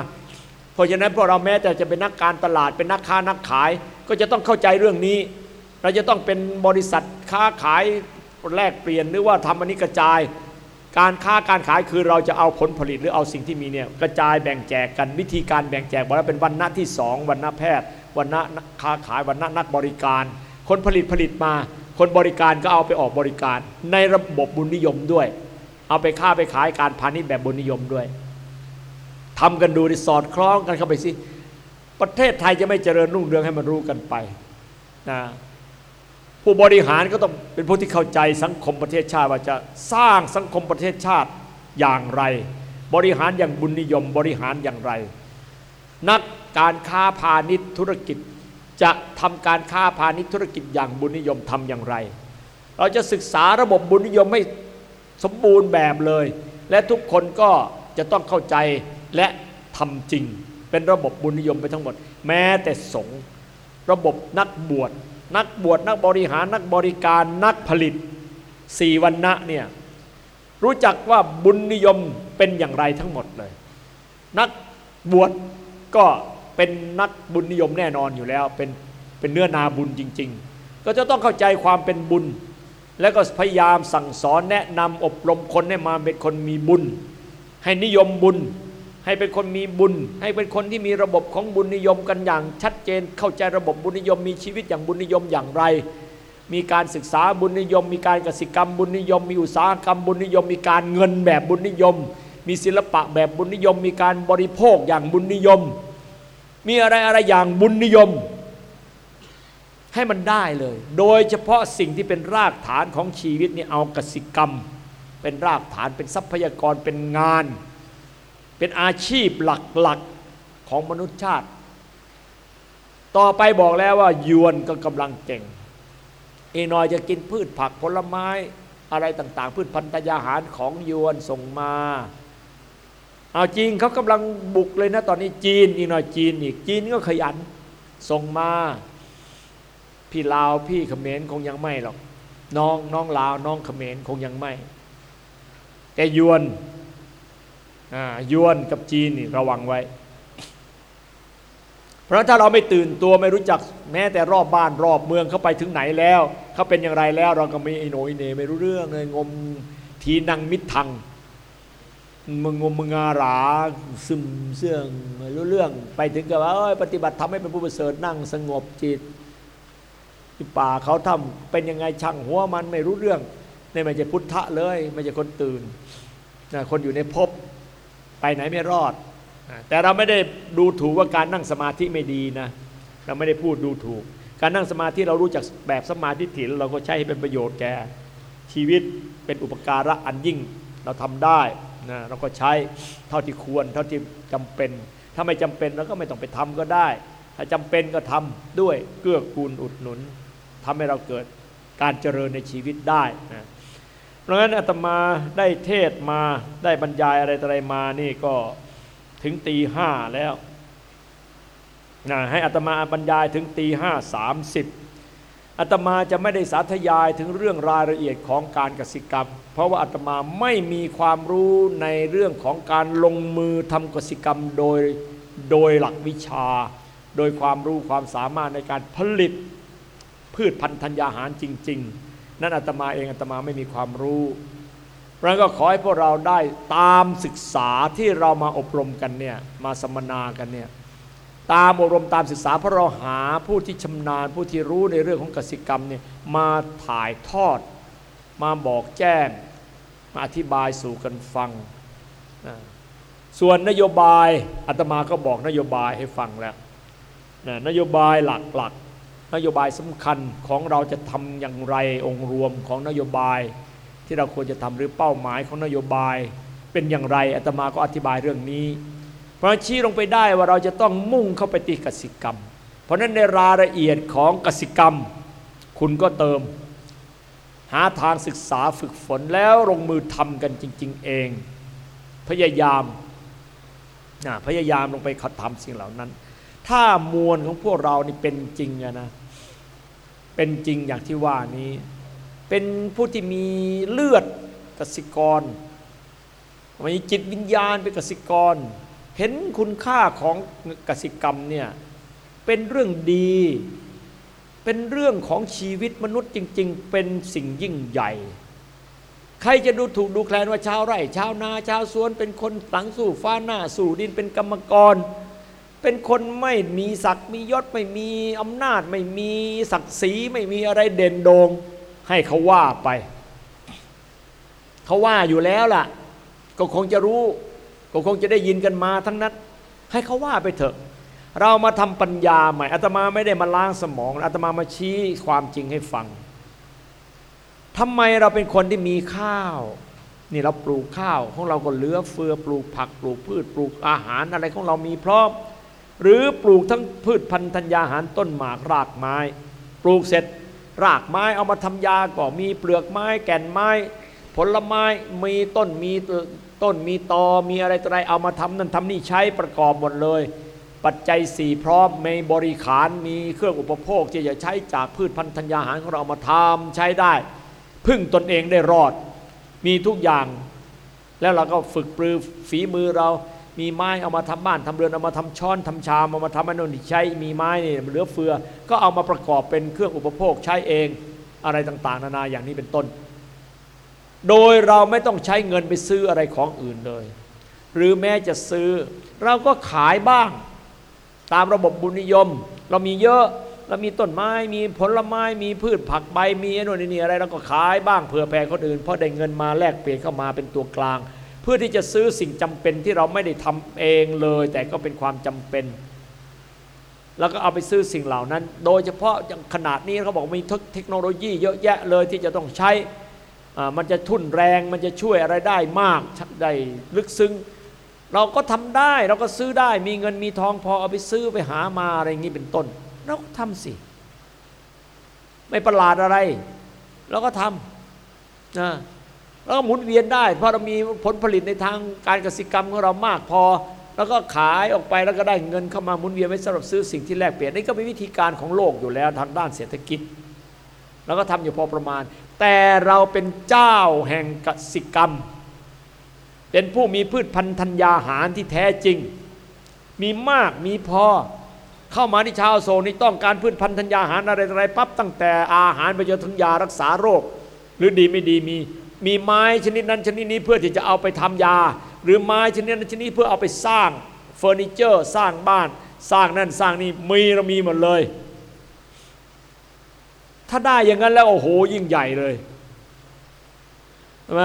เพราะฉะนั้นพวกเราแม้แต่จะเป็นนักการตลาดเป็นนักค้านักขาย ก็จะต้องเข้าใจเรื่องนี้ เราจะต้องเป็นบริษัทค้าขายแลกเปลี่ยนหรือว่าทำอันนี้กระจาย การค้าการขายคือเราจะเอาผลผลิตหรือเอาสิ่งที่มีเนี่ยกระจายแบ่งแจกกันวิธีการแบ่งแจกบอกว่าเป็นวันณะที่สองวันณะแพทย์วันณะค้าขายวันณะนักบริการ คนผลิตผลิตมา คนบริการก็เอาไปออกบริการ ในระบบบุญนิยมด้วย เอาไปค้าไปขายการพาณิชย์แบบบุญนิยมด้วย ทำกันดูดิสอดคล้องกันเข้าไปสิ ประเทศไทยจะไม่เจริญรุ่งเรืองให้มันรู้กันไปนะผู้บริหารก็ต้องเป็นผู้ที่เข้าใจสังคมประเทศชาติว่าจะสร้างสังคมประเทศชาติอย่างไร บริหารอย่างบุญนิยมบริหารอย่างไร นักการค้าพาณิชย์ธุรกิจจะทำการค้าพาณิชย์ธุรกิจอย่างบุญนิยมทำอย่างไร เราจะศึกษาระบบบุญนิยมให้สมบูรณ์แบบเลย และทุกคนก็จะต้องเข้าใจ และทำจริง เป็นระบบบุญนิยมไปทั้งหมด แม้แต่สงฆ์ระบบนักบวชนักบวชนักบริหารนักบริการนักผลิตสี่วันณะเนี่ยรู้จักว่าบุญนิยมเป็นอย่างไรทั้งหมดเลย นักบวชก็เป็นนักบุญนิยมแน่นอนอยู่แล้วเป็นเป็นเนื้อนาบุญจริง ๆ ก็จะต้องเข้าใจความเป็นบุญ แล้วก็พยายามสั่งสอนแนะนำอบรมคนให้มาเป็นคนมีบุญ ให้นิยมบุญ ให้เป็นคนมีบุญ ให้เป็นคนที่มีระบบของบุญนิยมกันอย่าง ชัดเจนเข้าใจระบบบุญนิยม มีชีวิตอย่างบุญนิยมอย่างไร มีการศึกษาบุญนิยม มีการกสิกรรมบุญนิยม มีอุตสาหกรรมบุญนิยม มีการเงินแบบบุญนิยม มีศิลปะแบบบุญนิยม มีการบริโภคอย่างบุญนิยม มีอะไรอะไรอย่างบุญนิยม ให้มันได้เลย โดยเฉพาะสิ่งที่เป็นรากฐานของชีวิตนี่เอากสิกรรม เป็นรากฐานเป็นทรัพยากรเป็นงาน เป็นอาชีพหลักๆของมนุษยชาติ ต่อไปบอกแล้วว่ายวนก็กำลังเก่งอีนอยจะกินพืชผักผลไม้อะไรต่าง ๆ พืชพันธุ์ยาหารของยวนส่งมา เอาจีนเขากำลังบุกเลยนะตอนนี้จีนอีกหน่อยจีนอีกจีนก็ขยันส่งมา พี่ลาวพี่เขมรคงยังไม่หรอกน้องน้องลาวน้องเขมรคงยังไม่ แต่ยวน ยวนกับจีนนี่ระวังไว้ เพราะถ้าเราไม่ตื่นตัวไม่รู้จักแม้แต่รอบบ้านรอบเมืองเขาไปถึงไหนแล้วเขาเป็นอย่างไรแล้ว เราก็ไม่ไอโนยเนไม่รู้เรื่องเลยงมทีนังมิดทังมึงงมมึงอาราซึมเสื่องไม่รู้เรื่อง ไปถึงกับว่าปฏิบัติทำให้เป็นผู้ประเสริฐนั่งสงบจิตป่าเขาทำเป็นยังไงช่างหัวมันไม่รู้เรื่องนี่ไม่ใช่พุทธะเลย ไม่ใช่คนตื่นคนอยู่ในภพ ไปไหนไม่รอด แต่เราไม่ได้ดูถูกว่าการนั่งสมาธิไม่ดีนะ เราไม่ได้พูดดูถูก การนั่งสมาธิเรารู้จักแบบสมาธิถิ่นเราก็ใช้ให้เป็นประโยชน์แก่ชีวิตเป็นอุปการะอันยิ่งเราทำได้นะเราก็ใช้เท่าที่ควรเท่าที่จำเป็น ถ้าไม่จำเป็นเราก็ไม่ต้องไปทำก็ได้ ถ้าจำเป็นก็ทำด้วยเกื้อกูลอุดหนุนทำให้เราเกิดการเจริญในชีวิตได้นะ เพราะงั้นอาตมาได้เทศมาได้บรรยายอะไรอะไรมานี่ก็ถึงตีห้าแล้วนะให้อาตมาบรรยายถึงตีห้าสามสิบอาตมาจะไม่ได้สาธยายถึงเรื่องรายละเอียดของการกสิกรรม เพราะว่าอาตมาไม่มีความรู้ในเรื่องของการลงมือทำกสิกรรมโดยโดยหลักวิชา โดยความรู้ความสามารถในการผลิตพืชพันธุ์ธัญญาหารจริง ๆ นั่นอาตมาเองอาตมาไม่มีความรู้เพราะนั้นก็ขอให้พวกเราได้ตามศึกษาที่เรามาอบรมกันเนี่ยมาสัมมนากันเนี่ยตามอบรมตามศึกษาเพราะเราหาผู้ที่ชำนาญผู้ที่รู้ในเรื่องของกสิกรรมเนี่ยมาถ่ายทอด มาบอกแจ้ง มาอธิบายสู่กันฟังนะส่วนนโยบายอาตมาก็บอกนโยบายให้ฟังแล้วนะนโยบายหลัก นโยบายสำคัญของเราจะทำอย่างไรองค์รวมของนโยบาย ที่เราควรจะทำหรือเป้าหมายของนโยบาย เป็นอย่างไรอาตมาก็อธิบายเรื่องนี้ เพราะชี้ลงไปได้ว่าเราจะต้องมุ่งเข้าไปตีกสิกรรม เพราะฉะนั้นในรายละเอียดของกสิกรรม คุณก็เติม หาทางศึกษาฝึกฝนแล้วลงมือทำกันจริง ๆ เอง พยายามนะพยายามลงไปขัดทำสิ่งเหล่านั้น ถ้ามวลของพวกเรานี่เป็นจริงอะนะ เป็นจริงอย่างที่ว่านี้ เป็นผู้ที่มีเลือดกสิกร มีจิตวิญญาณเป็นกสิกร เห็นคุณค่าของกสิกรรมเนี่ย เป็นเรื่องดี เป็นเรื่องของชีวิตมนุษย์จริง ๆ เป็นสิ่งยิ่งใหญ่ ใครจะดูถูกดูแคลนว่าชาวไร่ ชาวนา ชาวสวน เป็นคนหลังสู่ฟ้าหน้าสู่ดินเป็นกรรมกร เป็นคนไม่มีศักดิ์มียศไม่มีอำนาจ ไม่มีศักดิ์ศรีไม่มีอะไรเด่นโดงให้เขาว่าไป เขาว่าอยู่แล้วล่ะ ก็คงจะรู้ ก็คงจะได้ยินกันมาทั้งนั้น ให้เขาว่าไปเถอะ เรามาทำปัญญาใหม่อาตมาไม่ได้มาล้างสมองอาตมามาชี้ความจริงให้ฟังทำไมเราเป็นคนที่มีข้าวนี่เราปลูกข้าวของเราก็เหลือเฟือปลูกผักปลูกพืชปลูกอาหารอะไรของเรามีพร้อม หรือปลูกทั้งพืชพันธุ์ธัญญาหารต้นหมากรากไม้ ปลูกเสร็จรากไม้เอามาทำยาก็มีเปลือกไม้แก่นไม้ ผลไม้มีต้นมีต้นมีตอมีอะไรต่ออะไรเอามาทำนั่นทำนี่ใช้ประกอบหมดเลย ปัจจัยสี่พร้อมมีบริขารมีเครื่องอุปโภคที่จะใช้จากพืชพันธุ์ธัญญาหารของเราเอามาทำใช้ได้ พึ่งตนเองได้รอด มีทุกอย่าง แล้วเราก็ฝึกปรือฝีมือเรา มีไม้เอามาทำบ้านทำเรือนเอามาทำช้อนทำชามเอามาทำอันนั้นใช้มีไม้นี่เหลือเฟือ ก็เอามาประกอบเป็นเครื่องอุปโภคใช้เองอะไรต่างๆ นานาอย่างนี้เป็นต้น โดยเราไม่ต้องใช้เงินไปซื้ออะไรของอื่นเลย หรือแม้จะซื้อ เราก็ขายบ้าง ตามระบบบุญนิยม เรามีเยอะเรามีต้นไม้มีผลไม้มีพืชผักใบมีโน่นนี่อะไรเราก็ขายบ้างเผื่อแผ่คนอื่นเพราะได้เงินมาแลกเปลี่ยนเข้ามาเป็นตัวกลาง เพื่อที่จะซื้อสิ่งจำเป็นที่เราไม่ได้ทำเองเลย แต่ก็เป็นความจำเป็น แล้วก็เอาไปซื้อสิ่งเหล่านั้น โดยเฉพาะอย่างขนาดนี้เขาบอกมีเทคโนโลยีเยอะแยะเลยที่จะต้องใช้มันจะทุ่นแรงมันจะช่วยอะไรได้มากได้ลึกซึ้งเราก็ทำได้เราก็ซื้อได้มีเงินมีทองพอเอาไปซื้อไปหามาอะไรอย่างนี้เป็นต้น เราก็ทำสิ ไม่ประหลาดอะไร เราก็ทำนะ แล้วก็หมุนเวียนได้เพราะเรามีผลผลิตในทางการเกษตรกรรมของเรามากพอ แล้วก็ขายออกไปแล้วก็ได้เงินเข้ามาหมุนเวียนไว้สำหรับซื้อสิ่งที่แลกเปลี่ยนนี่ก็เป็นวิธีการของโลกอยู่แล้วทางด้านเศรษฐกิจเราก็ทำอยู่พอประมาณ แต่เราเป็นเจ้าแห่งกสิกรรม เป็นผู้มีพืชพันธัญญาหารที่แท้จริง มีมากมีพอเข้ามาที่ชาวโซนี่ต้องการพืชพันธัญญาหารอะไรอะไรปั๊บตั้งแต่อาหารไปจนถึงยารักษาโรค หรือดีไม่ดีมี มีไม้ชนิดนั้นชนิดนี้เพื่อที่จะเอาไปทำยา หรือไม้ชนิดนั้นชนิดนี้เพื่อเอาไปสร้างเฟอร์นิเจอร์สร้างบ้าน สร้างนั่นสร้างนี่มีเรามีหมดเลย ถ้าได้อย่างนั้นแล้วโอ้โหยิ่งใหญ่เลยใช่ไหม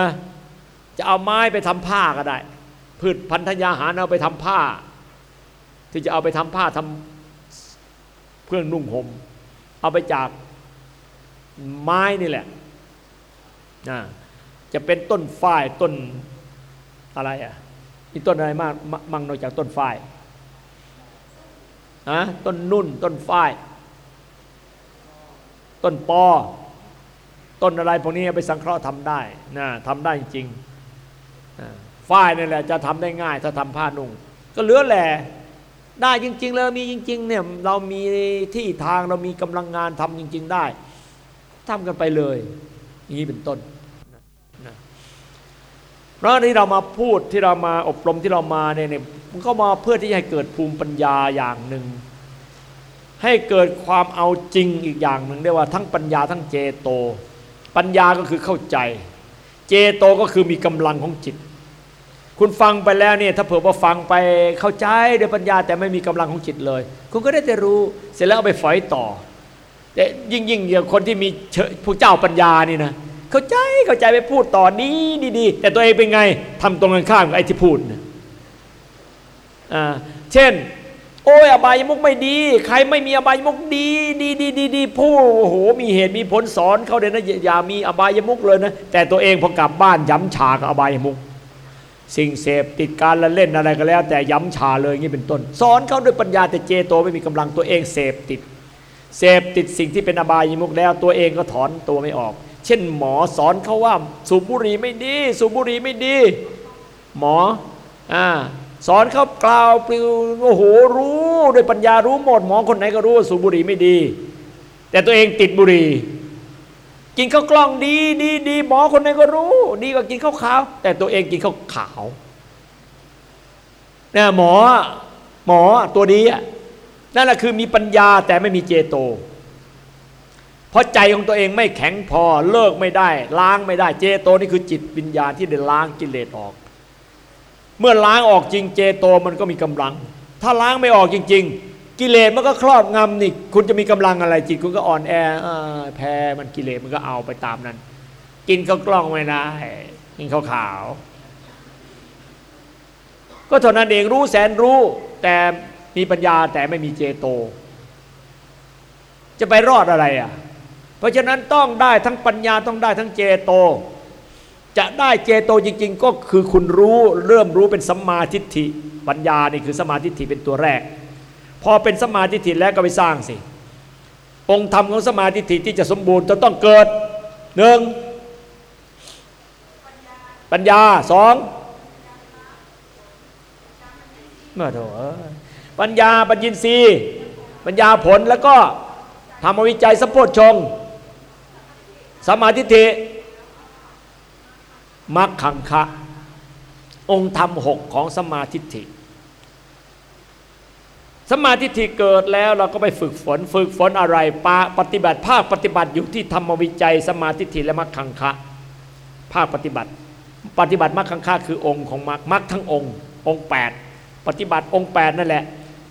จะเอาไม้ไปทำผ้าก็ได้ พืชพันธุ์ธัญญาหารเอาไปทำผ้า ที่จะเอาไปทำผ้าทำเครื่องนุ่งหม่มเอาไปจากไม้นี่แหละนะ จะเป็นต้นฝ้ายต้นอะไรอะมีต้นอะไรมากมั่งนอกจากต้นฝ้ายนะต้นนุ่น ต้นฝ้าย ต้นปอ ต้นอะไรพวกนี้ไปสังเคราะห์ทำได้นะทำได้จริงฝ้ายนี่แหละจะทำได้ง่าย ถ้าทำผ้านุ่ง ก็เหลือแหล่ได้จริง ๆ แล้วมีจริง ๆ เนี่ยเรามีที่ทางเรามีกำลังงานทำจริง ๆ ได้ทำกันไปเลยอย่างนี้เป็นต้น เพราะที่เรามาพูดที่เรามาอบรมที่เรามาเนี่ยมันก็มาเพื่อที่จะให้เกิดภูมิปัญญาอย่างหนึ่ง ให้เกิดความเอาจริงอีกอย่างหนึ่งได้ว่าทั้งปัญญาทั้งเจโต ปัญญาก็คือเข้าใจ เจโตก็คือมีกำลังของจิต คุณฟังไปแล้วเนี่ยถ้าเผื่อว่าฟังไปเข้าใจด้วยปัญญาแต่ไม่มีกำลังของจิตเลย คุณก็ได้แต่รู้เสร็จแล้วเอาไปฝอยต่อ แต่ยิ่งยิ่งอย่างคนที่มีผู้เจ้าปัญญานี่นะ เข้าใจเข้าใจไปพูดต่อนี้ดีๆแต่ตัวเองเป็นไงทำตรงกันข้ามกับไอ้ที่พูดนะอ่าเช่น โอ้ยอบายมุกไม่ดี ใครไม่มีอบายมุกดี ดีดีดีดีผู้โอ้โห มีเหตุมีผลสอนเขาเลยนะอย่าอย่ามีอบายมุกเลยนะแต่ตัวเองพอกลับบ้านย้ำฉากับอบายมุกสิ่งเสพติดการละเล่นอะไรก็แล้ว แต่ย้ำชาเลยงนี้เป็นต้น สอนเขาด้วยปัญญาแต่เจโตไม่มีกำลังตัวเองเสพติด เสพติดสิ่งที่เป็นอบายมุกแล้ว ตัวเองก็ถอนตัวไม่ออก เช่นหมอสอนเขาว่าสูบบุหรี่ไม่ดี สูบบุหรี่ไม่ดี หมออ่าสอนเขากล่าวปลิวโอ้โหรู้ด้วยปัญญารู้หมดหมอคนไหนก็รู้ว่าสูบบุหรี่ไม่ดี แต่ตัวเองติดบุหรี่กินข้าวกล้องดีดีดีหมอคนไหนก็รู้ ดีกว่ากินข้าวขาว แต่ตัวเองกินข้าวขาวเนี่ยหมอหมอตัวดีอะนั่นแหละคือมีปัญญาแต่ไม่มีเจโต เพราะใจของตัวเองไม่แข็งพอเลิกไม่ได้ ล้างไม่ได้เจโตนี่คือจิตวิญญาณที่ได้ล้างกิเลสออก เมื่อล้างออกจริงเจโตมันก็มีกำลัง ถ้าล้างไม่ออกจริง ๆ กิเลสมันก็ครอบงำนี่คุณจะมีกำลังอะไรจิตคุณก็อ่อนแอเออแพ้มันกิเลสมันก็เอาไปตามนั้น กินข้าวกล้องไม่ได้กินข้าวขาว ก็เท่านั้นเองรู้แสนรู้แต่มีปัญญาแต่ไม่มีเจโต จะไปรอดอะไรอะ เพราะฉะนั้นต้องได้ทั้งปัญญาต้องได้ทั้งเจโต จะได้เจโตจริง ๆ ก็คือคุณรู้เริ่มรู้เป็นสัมมาทิฏฐิปัญญานี่คือสมมาทิฏฐิเป็นตัวแรก พอเป็นสมมาทิฏฐิแล้วก็ไปสร้างสิองค์ธรรมของสมมาทิฏฐิที่จะสมบูรณ์จะต้องเกิดหนึ่งปัญญาสองเมื่อโถอปัญญาปัญญินทรีย์ปัญญาผลแล้วก็ทำวิจัยสัมโพชง สมมาทิฏฐิมักขังคะ องค์ธรรมหกของสมมาทิฏฐิสมาทิฏฐิเกิดแล้วเราก็ไปฝึกฝน ฝึกฝนอะไรปาปฏิบัติ ภาคปฏิบัติอยู่ที่ธรรมวิจัย สมาทิและมักขังคะ ภาคปฏิบัติ ปฏิบัติมักขังคะคือองค์ของมักมักทั้งองค์ องค์ 8 ปฏิบัติองค์ 8 นั่นแหละ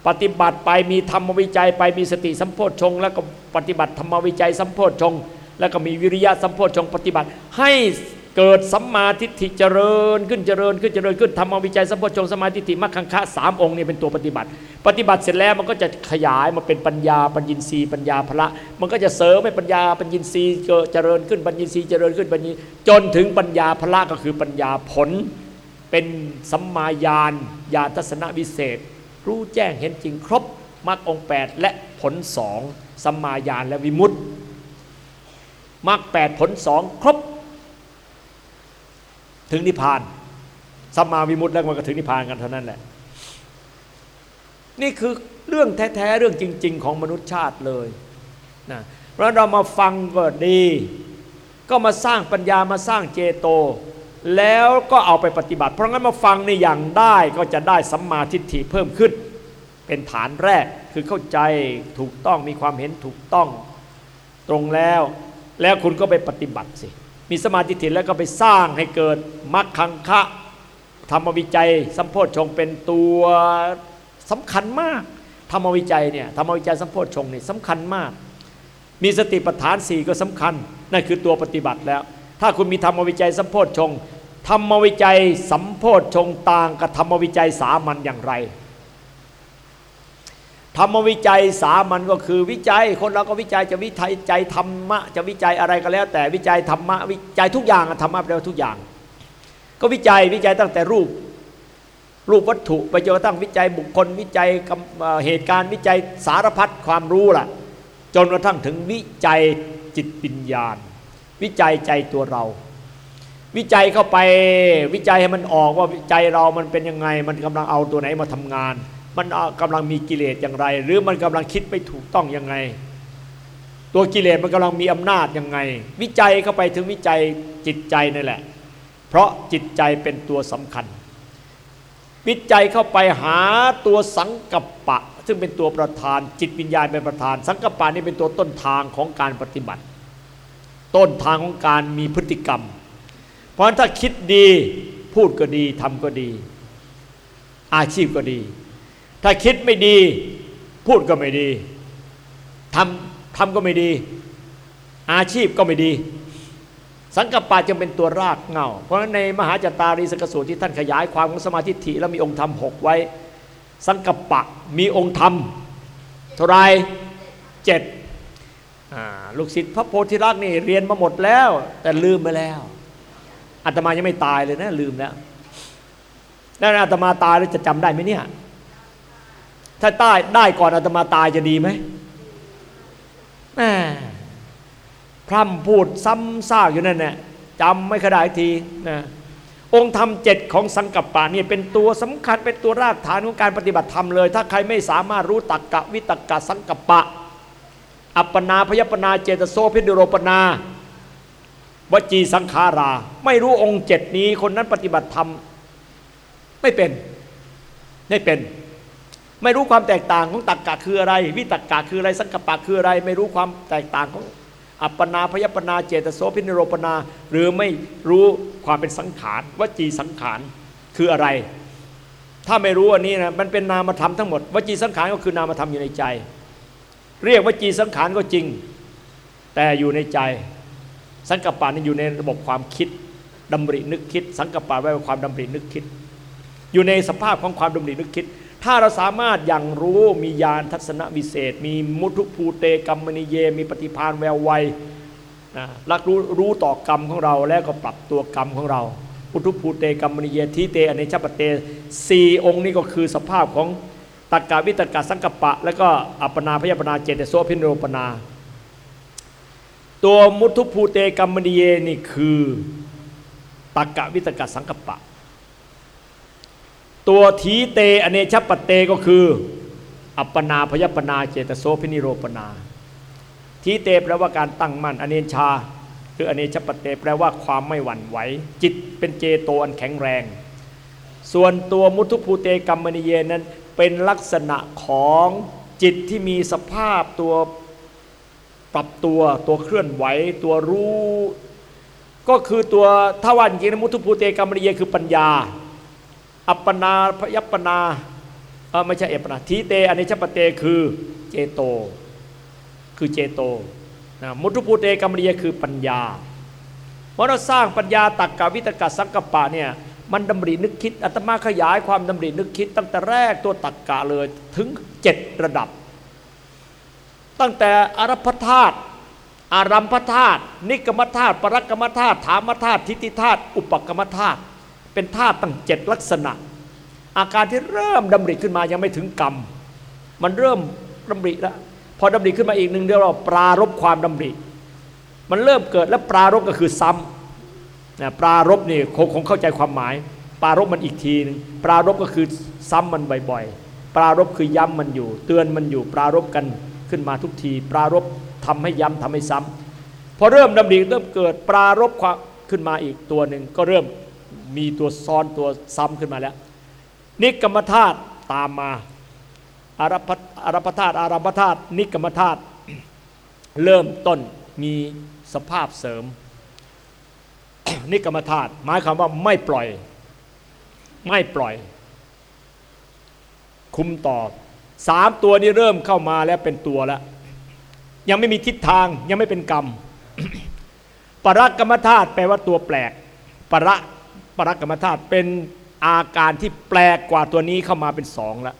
ปฏิบัติไปมีธรรมวิจัยไปมีสติสัมโพชฌงแล้วก็ปฏิบัติธรรมวิจัยสัมโพชฌงค์ แล้วก็มีวิริยะสัมโพชฌงค์ปฏิบัติ ให้เกิดสัมมาทิฏฐิเจริญ ขึ้นเจริญขึ้นเจริญขึ้นธรรมวิจัยสัมโพชฌงค์สมาธิฏฐิมัคคังคะสามองค์นี่เป็นตัวปฏิบัติ ปฏิบัติเสร็จแล้วมันก็จะขยายมาเป็นปัญญาปัญญินทรีย์ปัญญาพละ มันก็จะเสริมให้ปัญญาปัญญินทรีย์เจริญขึ้นปัญญินทรีย์เจริญขึ้นปัญญิจนถึงปัญญาพละก็คือปัญญาผล เป็นสัมมาญาณญาทัศนวิเศษ รู้แจ้งเห็นจริงครบมรรคองค์8และผลสองสัมมาญาณและวิมุตติ มรรคแปดผลสองครบ ถึงนิพพานสัมมาวิมุตติแล้วมันก็ถึงนิพพานกันเท่านั้นแหละ นี่คือเรื่องแท้ ๆ เรื่องจริง ๆ ของมนุษยชาติเลยนะเพราะเรามาฟังก็ดี ก็มาสร้างปัญญามาสร้างเจโต แล้วก็เอาไปปฏิบัติ เพราะงั้นมาฟังในอย่างได้ก็จะได้สัมมาทิฏฐิเพิ่มขึ้น เป็นฐานแรกคือเข้าใจถูกต้องมีความเห็นถูกต้องตรงแล้ว แล้วคุณก็ไปปฏิบัติสิ มีสมาธิถิแล้วก็ไปสร้างให้เกิดมรรคคังคะธรรมวิจัย สัมโพธชงเป็นตัวสำคัญมาก ธรรมวิจัยเนี่ยธรรมวิจัยสัมโพธชงค์นี่ยสำคัญมาก มีสติปัฏฐานสี่ก็สำคัญนั่นคือตัวปฏิบัติแล้ว ถ้าคุณมีธรรมวิจัยสัมโพธชงธรรมวิจัยสัมโพธชงต่างกับธรรมวิจัยสามัญอย่างไร ธรรมวิจัยสามัญก็คือวิจัย คนเราก็วิจัยจะวิจัยใจธรรมะ จะวิจัยอะไรก็แล้ว แต่วิจัยธรรมะวิจัยทุกอย่างธรรมะแปลว่าทุกอย่าง ก็วิจัยวิจัยตั้งแต่รูป รูปวัตถุไปจนกระทั่งวิจัยบุคคลวิจัยเหตุการณ์วิจัยสารพัดความรู้ล่ะ จนกระทั่งถึงวิจัยจิตวิญญาณ วิจัยใจตัวเรา วิจัยเข้าไปวิจัยให้มันออกว่าใจเรามันเป็นยังไงมันกำลังเอาตัวไหนมาทำงาน มันเอากำลังมีกิเลสอย่างไร หรือมันกำลังคิดไม่ถูกต้องยังไง ตัวกิเลสมันกำลังมีอำนาจยังไง วิจัยเข้าไปถึงวิจัยจิตใจนั่นแหละ เพราะจิตใจเป็นตัวสำคัญ วิจัยเข้าไปหาตัวสังกัปปะ ซึ่งเป็นตัวประธาน จิตวิญญาณเป็นประธาน สังกัปปะนี่เป็นตัวต้นทางของการปฏิบัติ ต้นทางของการมีพฤติกรรม เพราะถ้าคิดดีพูดก็ดีทำก็ดี อาชีพก็ดี ถ้าคิดไม่ดี พูดก็ไม่ดีทำทำก็ไม่ดี อาชีพก็ไม่ดี สังกัปปะจึงเป็นตัวรากเงาเพราะฉะนั้นในมหาจตารีสกสูตรที่ท่านขยายความของสมาธิฐิแล้วมีองค์ธรรมหกไว้ สังกัปปะมีองค์ธรรมเท่าไรเจ็ดลูกศิษย์พระโพธิรักษ์นี่เรียนมาหมดแล้ว แต่ลืมไปแล้วอาตมายังไม่ตายเลยนะลืมแล้วแล้วอาตมาตายแล้วจะจำได้ไหมเนี่ย ถ้าได้ได้ก่อนอาตมาตายจะดีไหมแม่พร่ำพูดซ้ำซากอยู่นั่นแหละจำไม่ขดายทีนะองค์ธรรมเจ็ดของสังกัปปะนี่เป็นตัวสำคัญเป็นตัวรากฐานของการปฏิบัติธรรมเลย ถ้าใครไม่สามารถรู้ตักกะวิตักกะสังกัปปะ อัปปนาพยปนาเจตโสพิดโรปนาวจีสังขารา ไม่รู้องค์เจ็ดนี้คนนั้นปฏิบัติธรรม ไม่เป็น ไม่เป็น ไม่รู้ความแตกต่างของตักกะคืออะไร วิตักกะคืออะไรสังกปะคืออะไร ไม่รู้ความแตกต่างของอัปปนาพยปนาเจตโสพินิโรปนา หรือไม่รู้ความเป็นสังขารวจีสังขารคืออะไร ถ้าไม่รู้อันนี้นะมันเป็นนามธรรมทั้งหมดวจีสังขารก็คือนามธรรมอยู่ในใจ เรียกวจีสังขารก็จริง แต่อยู่ในใจ สังกปะนี่อยู่ในระบบความคิดดำรินึกคิด สังกปะไว้ความดำรินึกคิด อยู่ในสภาพของความดำรินึกคิด ถ้าเราสามารถอย่างรู้มีญาณทัศนวิเศษ มีมุทุภูเตกรรมนิเย มีปฏิพานแววไวรักรู้รู้ต่อกรรมของเราแล้วก็ปรับตัวกรรมของเรามุทุภูเตกรรมนิเยทีเตอเนชปเตสี่องค์นี้ก็คือสภาพของตักกาวิตกาสังกปะ แล้วก็อัปนาพยาปนาเจตโสพินโรปนา ตัวมุทุภูเตกรรมนิเยนี่คือตักกะวิตกาสังกปะ ตัวทีเต อเนชปเตก็คือ อัปปนาพยปนาเจตโสพินิโรปนา ทีเตแปลว่าการตั้งมั่น อเนชาคืออเนชปเตแปลว่าความไม่หวั่นไหว จิตเป็นเจโตอันแข็งแรง ส่วนตัวมุทุภูเตกรรมนิเยนั้นเป็นลักษณะของจิตที่มีสภาพตัวปรับตัวตัวเคลื่อนไหวตัวรู้ ก็คือตัวถ้าว่าจริงมุทุภูเตกรรมนิเยคือปัญญา อัปปนาพยัปปนาไม่ใช่เอปนาทีเตอนิชปเตคือเจโต คือเจโตนะมุทุปูเตกรรมเรียคือปัญญาเมื่อเราสร้างปัญญาตักกวิตกะสังกปะเนี่ยมันดำรินึกคิดอาตมาขยายความดำรินึกคิด ตั้งแต่แรกตัวตักกะเลยถึงเจ็ดระดับ ตั้งแต่อารพธาตุอารัมพธาตุนิกรรมธาตุปรักรรมธาตุถามธาตุทิฏฐิธาตุอุปกรรมธาตุ เป็นธาตุตั้งเจ็ดลักษณะ อาการที่เริ่มดำริขึ้นมายังไม่ถึงกรรม มันเริ่มดำริแล้วพอดำริขึ้นมาอีกหนึ่งเดียวเราปรารบความดำริ มันเริ่มเกิดแล้วปรารบก็คือซ้ำนะปรารบนี่คงคงเข้าใจความหมาย ปรารบมันอีกทีนึงปรารบก็คือซ้ำมันบ่อยๆ ปรารบคือย้ำมันอยู่ เตือนมันอยู่ ปรารบกันขึ้นมาทุกที ปรารบทำให้ย้ำทำให้ซ้ำพอเริ่มดำริเริ่มเกิดปรารบความขึ้นมาอีกตัวหนึ่งก็เริ่ม มีตัวซ้อนตัวซ้ำขึ้นมาแล้ว นิกรรมธาตุตามมาอารพอารพธาตุอารัมพธาตุนิกรรมธาตุเริ่มต้นมีสภาพเสริม นิกรรมธาตุหมายความว่าไม่ปล่อย ไม่ปล่อย คุมต่อสามตัวนี้เริ่มเข้ามาแล้วเป็นตัวแล้ว ยังไม่มีทิศทางยังไม่เป็นกรรม ปรักกรรมธาตุแปลว่าตัวแปลก ประ ปรักกรรมธาตุเป็นอาการที่แปลกกว่าตัวนี้เข้ามาเป็นสองแล้ว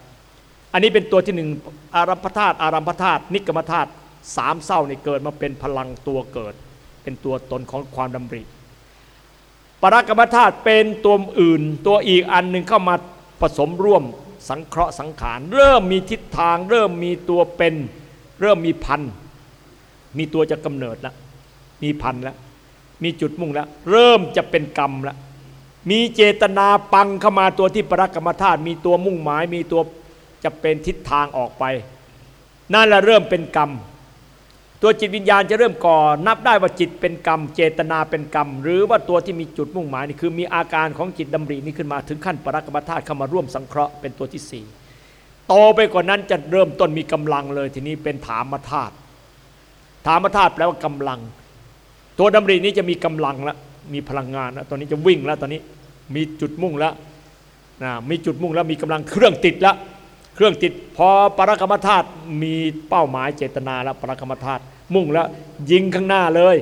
อันนี้เป็นตัวที่หนึ่งอารัมพธาตุอารัมพธาตุนิกรรมธาตุสามเศร้านี่เกิดมาเป็นพลังตัวเกิด เป็นตัวตนของความดำริปรักกรรมธาตุเป็นตัวอื่น ตัวอีกอันหนึ่งเข้ามาผสมร่วมสังเคราะห์สังขาร เริ่มมีทิศทาง เริ่มมีตัวเป็น เริ่มมีพันมีตัวจะกำเนิดแล้วมีพันแล้วมีจุดมุ่งแล้ว เริ่มจะเป็นกรรมแล้ว มีเจตนาปังเข้ามาตัวที่ปรักกรรมธาตุมีตัวมุ่งหมาย มีตัวจะเป็นทิศทางออกไป นั่นแหละเริ่มเป็นกรรม ตัวจิตวิญญาณจะเริ่มก่อ นับได้ว่าจิตเป็นกรรม เจตนาเป็นกรรม หรือว่าตัวที่มีจุดมุ่งหมายนี่คือมีอาการของจิตดำรินี้ขึ้นมาถึงขั้นปรักกรรมธาตุเข้ามาร่วมสังเคราะห์เป็นตัวที่สี่โตไปกว่านั้นจะเริ่มต้นมีกำลังเลยทีนี้เป็นถามธาตุถามธาตุแปลว่ากำลัง ตัวดำรินี้จะมีกำลังแล้ว มีพลังงานแล้วตอนนี้จะวิ่งแล้วตอนนี้มีจุดมุ่งแล้วนะมีจุดมุ่งแล้วมีกำลังเครื่องติดแล้วเครื่องติดพอปรกรรมธาตุมีเป้าหมายเจตนาแล้วปรกรรมธาตุมุ่งแล้วยิงข้างหน้าเลย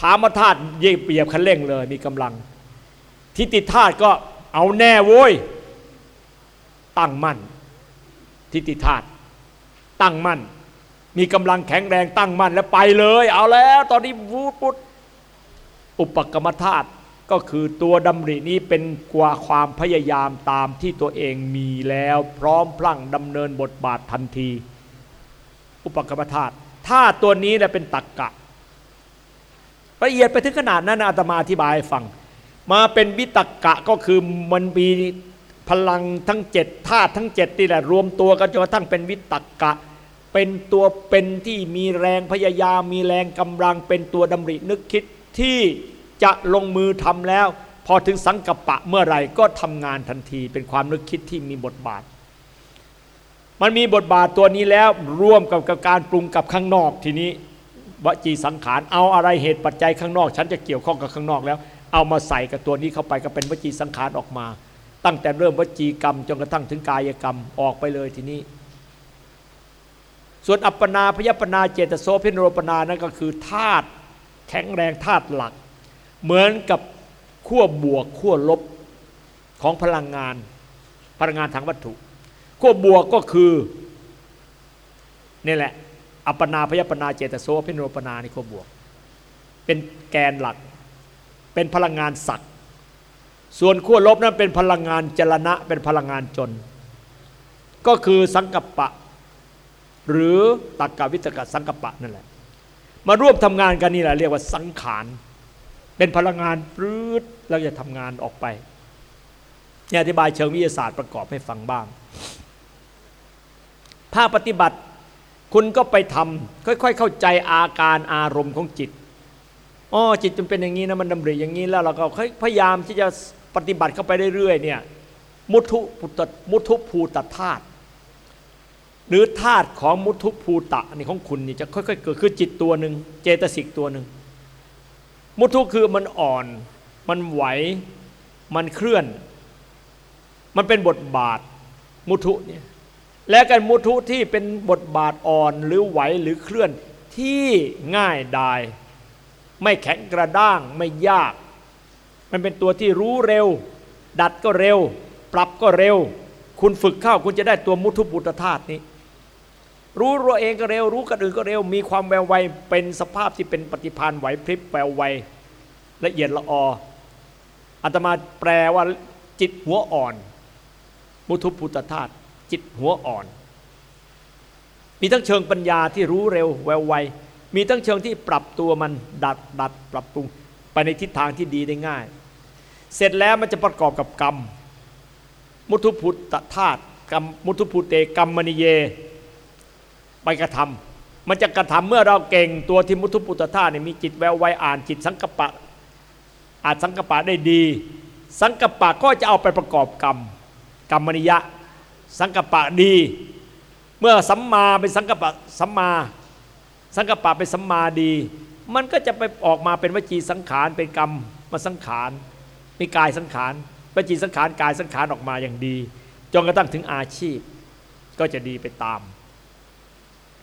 ถามธาตุเย่เปียบคันเร่งเลย มีกำลัง ทิฏฐิธาตุก็เอาแน่โว้ยตั้งมั่น ทิฏฐิธาตุตั้งมั่น มีกำลังแข็งแรงตั้งมั่นแล้วไปเลย เอาแล้ว ตอนนี้วูดปุด อุปกรรมธาตุก็คือตัวดำรินี้เป็นกว่าความพยายามตามที่ตัวเองมีแล้วพร้อมพลั่งดำเนินบทบาททันที อุปกรรมธาตุถ้าตัวนี้แหละเป็นตักกะ ละเอียดไปถึงขนาดนั้นอาตมาอธิบายให้ฟัง มาเป็นวิตักกะก็คือมันมีพลังทั้งเจ็ดธาตุทั้งเจ็ดนี่แหละรวมตัวกันจนกระทั่งเป็นวิตักกะ เป็นตัวเป็นที่มีแรงพยายามมีแรงกำลังเป็นตัวดำรินึกคิด ที่จะลงมือทำแล้ว พอถึงสังกัปะเมื่อไหร่ก็ทำงานทันที เป็นความนึกคิดที่มีบทบาท มันมีบทบาทตัวนี้แล้วร่วมกับการปรุงกับข้างนอกทีนี้วจีสังขารเอาอะไรเหตุปัจจัยข้างนอก ฉันจะเกี่ยวข้องกับข้างนอกแล้ว เอามาใส่กับตัวนี้เข้าไปก็เป็นวจีสังขารออกมา ตั้งแต่เริ่มวจีกรรมจนกระทั่งถึงกายกรรมออกไปเลยทีนี้ ส่วนอัปปนาพยปนาเจตโสพินโรปนานั่นก็คือธาตุ แข็งแรงธาตุหลัก เหมือนกับขั้วบวกขั้วลบของพลังงาน พลังงานทางวัตถุขั้วบวกก็คือนี่แหละ อัปปนาพยปนาเจตโสพิโรปนาในขั้วบวก เป็นแกนหลัก เป็นพลังงานสักส่วนขั้วลบนั้นเป็นพลังงานจรณะเป็นพลังงานจน ก็คือสังกัปปะ หรือตักกวิตกสังกัปปะนั่นแหละ มาร่วมทำงานกันนี่แหละเรียกว่าสังขารเป็นพลังงานปลื้ดแล้วจะทำงานออกไปนี่อธิบายเชิงวิทยาศาสตร์ประกอบให้ฟังบ้าง ภาคปฏิบัติคุณก็ไปทำค่อยๆ เข้าใจอาการอารมณ์ของจิตอ๋อจิตมันเป็นอย่างนี้นะมันดำริอย่างนี้แล้วเราก็พยายามที่จะปฏิบัติเข้าไปเรื่อยๆเนี่ยมุทุปุตมุทุภูตธาตุ หรือธาตุของมุทุภูตะนี่ของคุณนี่จะค่อยๆเกิดคือจิตตัวหนึ่งเจตสิกตัวหนึ่งมุทุคือมันอ่อน มันไหว มันเคลื่อน มันเป็นบทบาทมุทุเนี่ยและกันมุทุที่เป็นบทบาทอ่อนหรือไหวหรือเคลื่อนที่ง่ายดาย ไม่แข็งกระด้างไม่ยาก มันเป็นตัวที่รู้เร็ว ดัดก็เร็ว ปรับก็เร็ว คุณฝึกเข้าคุณจะได้ตัวมุทุปุตธาตุนี้ รู้ตัวเองก็เร็ว รู้กันอื่นก็เร็ว มีความแววไวเป็นสภาพที่เป็นปฏิพานไหวพริบแววไวละเอียดละอออาตมาแปลว่าจิตหัวอ่อนมุทุปุตธาตุจิตหัวอ่อน มีทั้งเชิงปัญญาที่รู้เร็วแววไวมีทั้งเชิงที่ปรับตัวมันดัดดัดปรับปรุงไปในทิศทางที่ดีได้ง่าย เสร็จแล้วมันจะประกอบกับกรรม มุทุพุทธธาตุกรรมมุทุพุเตกรรมมณีเย ไปกระทำมันจะกระทำเมื่อเราเก่งตัวที่มุทุพุทธธาเนี่ยมีจิตแววไวอ่านจิตสังกปะอ่านสังกปะได้ดี สังกปะก็จะเอาไปประกอบกรรม กรรมนิยะ สังกปะดี เมื่อสัมมาเป็นสังกปะสัมมา สังกปะเป็นสัมมาดี มันก็จะไปออกมาเป็นวจีสังขารเป็นกรรมมาสังขารมีกายสังขารวจีสังขารกายสังขารออกมาอย่างดีจนกระทั่งถึงอาชีพก็จะดีไปตาม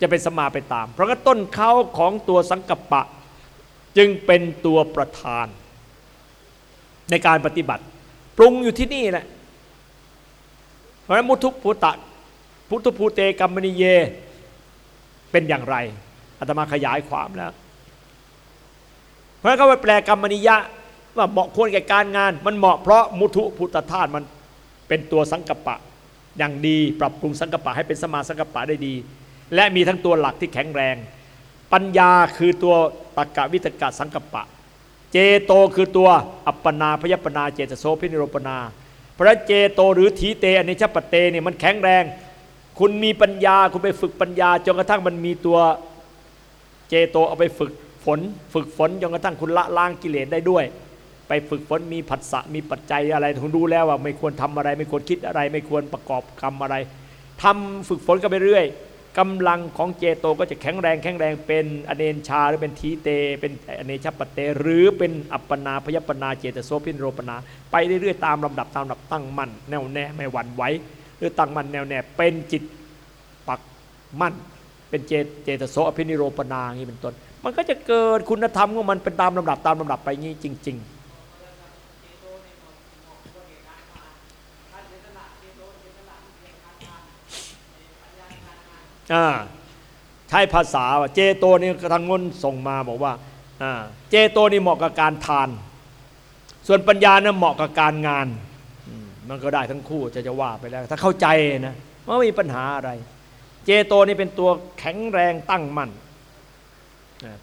จะเป็นสมาไปตาม เพราะก็ต้นเขาของตัวสังกปะ จึงเป็นตัวประธาน ในการปฏิบัติ ปรุงอยู่ที่นี่แหละเพราะฉะนั้นมุทุพุตะพุทธภูเตกรรมนิเย เป็นอย่างไรอาตมาขยายความแล้ว เพราะเขาไปแปลกรรมนิยะว่าเหมาะควรแก่การงาน มันเหมาะเพราะมุทุพุทธธาตุมันเป็นตัวสังกปะ อย่างดีปรับปรุงสังกปะให้เป็นสมาสังกปะได้ดี และมีทั้งตัวหลักที่แข็งแรง ปัญญาคือตัวตกะวิตกะสังกปะ เจโตคือตัวอัปปนาพยปนาเจตโสพินิโรปนา พระเจโตหรือทีเตอนิชปเตเนี่ยมันแข็งแรง คุณมีปัญญาคุณไปฝึกปัญญาจนกระทั่งมันมีตัวเจโตเอาไปฝึกฝน ฝึกฝนจนกระทั่งคุณละล้างกิเลสได้ด้วย ไปฝึกฝนมีผัสสะมีปัจจัยอะไรคุณรู้แล้วว่า ไม่ควรทำอะไร ไม่ควรคิดอะไร ไม่ควรประกอบกรรมอะไรทำฝึกฝนกันไปเรื่อย กำลังของเจโตก็จะแข็งแรงแข็งแรงเป็นอเนนชาหรือเป็นทีเต เป็นอเนชปเต หรือเป็นอัปปนาพยปนาเจตโสพินโรปนา ไปเรื่อยๆตามลำดับตามลำดับตั้งมั่นแน่วแน่ไม่หวั่นไหวหรือตั้งมั่นแน่วแน่เป็นจิตปักมั่น เป็นเจเจตโสอภินิโรปนาอย่างนี้เป็นต้น มันก็จะเกิดคุณธรรมของมันเป็นตามลำดับตามลำดับไปงี้จริง ๆ ใช้ภาษาเจโตนี่ทางงนส่งมาบอกว่าเจโตนี่เหมาะกับการทาน ส่วนปัญญานี่เหมาะกับการงาน มันก็ได้ทั้งคู่จะจะว่าไปแล้ว ถ้าเข้าใจนะไม่มีปัญหาอะไร เจโตนี่เป็นตัวแข็งแรงตั้งมั่น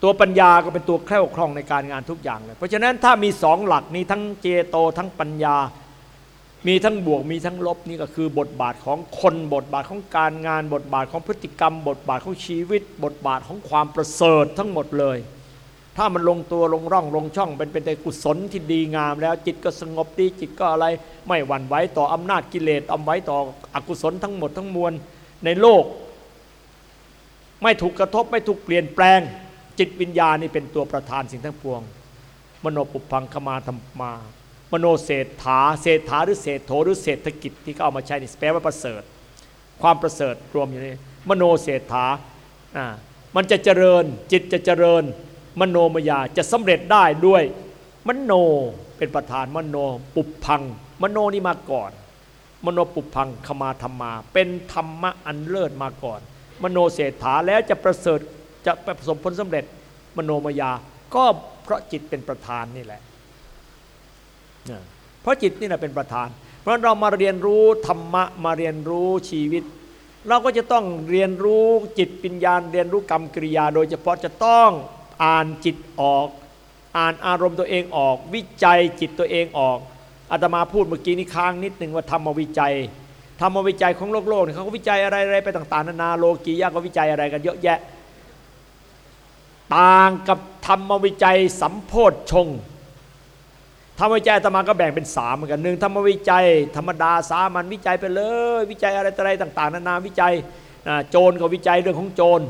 ตัวปัญญาก็เป็นตัวแคล่วคล่องในการงานทุกอย่างเลย เพราะฉะนั้นถ้ามีสองหลักนี้ทั้งเจโตทั้งปัญญา มีทั้งบวกมีทั้งลบนี่ก็คือบทบาทของคนบทบาทของการงาน บทบาทของพฤติกรรม บทบาทของชีวิต บทบาทของความประเสริฐทั้งหมดเลย ถ้ามันลงตัวลงร่องลงช่อง เป็นเป็นแต่กุศลที่ดีงาม แล้วจิตก็สงบดีจิตก็อะไรไม่หวั่นไหวต่ออำนาจกิเลสอำไว้ต่ออกุศลทั้งหมดทั้งมวลในโลก ไม่ถูกกระทบไม่ถูกเปลี่ยนแปลง จิตวิญญาณนี่เป็นตัวประธานสิ่งทั้งปวง มโนปุพังขมาธรรมา มโนเศรษฐาเศรษฐาหรือเศรษโถหรือเศรษฐกิจที่เขาเอามาใช้นี่แปลว่าประเสริฐ ความประเสริฐรวมอยู่ในมโนเศรษฐาอ่ามันจะเจริญจิตจะเจริญ มโนมยาจะสำเร็จได้ด้วยมโนเป็นประธานมโนปุพัง มโนนี่มาก่อน มโนปุพังขมาธรรมา เป็นธรรมะอันเลิศมาก่อน มโนเศรษฐาแล้วจะประเสริฐจะประสบผลสำเร็จมโนมยา ก็เพราะจิตเป็นประธานนี่แหละ เพราะจิตนี่แหละเป็นประธาน เพราะเรามาเรียนรู้ธรรมะมาเรียนรู้ชีวิต เราก็จะต้องเรียนรู้จิตปัญญาเรียนรู้กรรมกิริยา โดยเฉพาะจะต้องอ่านจิตออก อ่านอารมณ์ตัวเองออก วิจัยจิตตัวเองออกอาตมาพูดเมื่อกี้นี้ค้างนิดหนึ่งว่าธรรมวิจัยธรรมวิจัยของโลกโลกเขาก็วิจัยอะไรอะไรไปต่าง ๆ นานาโลกียะก็วิจัยอะไรกันเยอะแยะ ต่างกับธรรมวิจัยสัมโพธชง ธรรมวิจัยธรรมาก็แบ่งเป็นสามเหมือนกันหนึ่งธรรมวิจัย ธรรมดาสามัญวิจัยไปเลย วิจัยอะไรอะไรต่าง ๆ นานาวิจัยโจรก็วิจัยเรื่องของโจร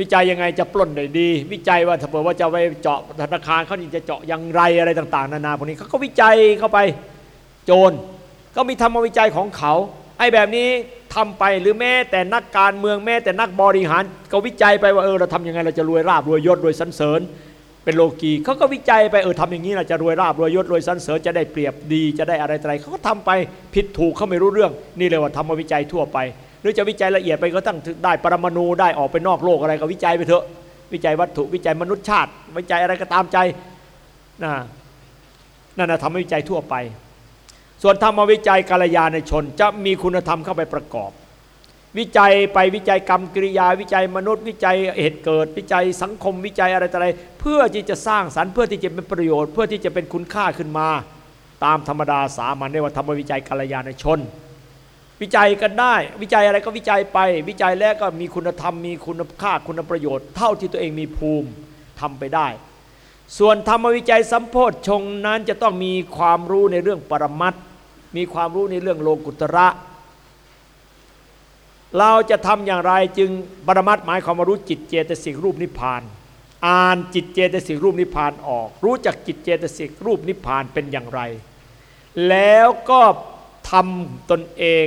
วิจัยยังไงจะปล้นได้ดี วิจัยว่าถ้าเผื่อว่าจะไปเจาะธนาคารเขาจะเจาะอย่างไรอะไรต่าง ๆ นานาพวกนี้เขาก็วิจัยเข้าไปโจร ก็มีธรรมวิจัยของเขาไอ้แบบนี้ทำไปหรือแม้แต่นักการเมืองแม้แต่นักบริหาร ก็วิจัยไปว่าเออเราทำยังไงเราจะรวยราบรวยยศรวยสันเสริญ เป็นโลกีเขาก็วิจัยไปเออทำอย่างนี้เราจะรวยราบรวยยศรวยสันเสริญจะได้เปรียบดีจะได้อะไรอะไรเขาก็ทำไปผิดถูกเขาไม่รู้เรื่อง นี่เลยว่าทำมาวิจัยทั่วไป หรือจะวิจัยละเอียดไปก็ตั้งได้ปรมาณูได้ออกไปนอกโลกอะไรก็วิจัยไปเถอะ วิจัยวัตถุวิจัยมนุษยชาติ วิจัยอะไรก็ตามใจนะนั่นนะทำวิจัยทั่วไป ส่วนธรรมวิจัยกาลยาในชนจะมีคุณธรรมเข้าไปประกอบ วิจัยไปวิจัยกรรมกิริยา วิจัยมนุษย์ วิจัยเหตุเกิด วิจัยสังคมวิจัยอะไรต่ออะไร เพื่อที่จะสร้างสรรค์เพื่อที่จะเป็นประโยชน์ เพื่อที่จะเป็นคุณค่าขึ้นมา ตามธรรมดาสามัญในว่าธรรมวิจัยกัลยาณชน วิจัยกันได้ วิจัยอะไรก็วิจัยไป วิจัยแล้วก็มีคุณธรรมมีคุณค่าคุณประโยชน์ เท่าที่ตัวเองมีภูมิทำไปได้ ส่วนธรรมวิจัยสัมโพธชงนั้นจะต้องมีความรู้ในเรื่องปรมัตมีความรู้ในเรื่องโลกุตระ เราจะทำอย่างไรจึงบรมัตหมายความรู้จิตเจตสิกรูปนิพพาน อ่านจิตเจตสิกรูปนิพพานออก รู้จักจิตเจตสิกรูปนิพพานเป็นอย่างไร แล้วก็ทำตนเอง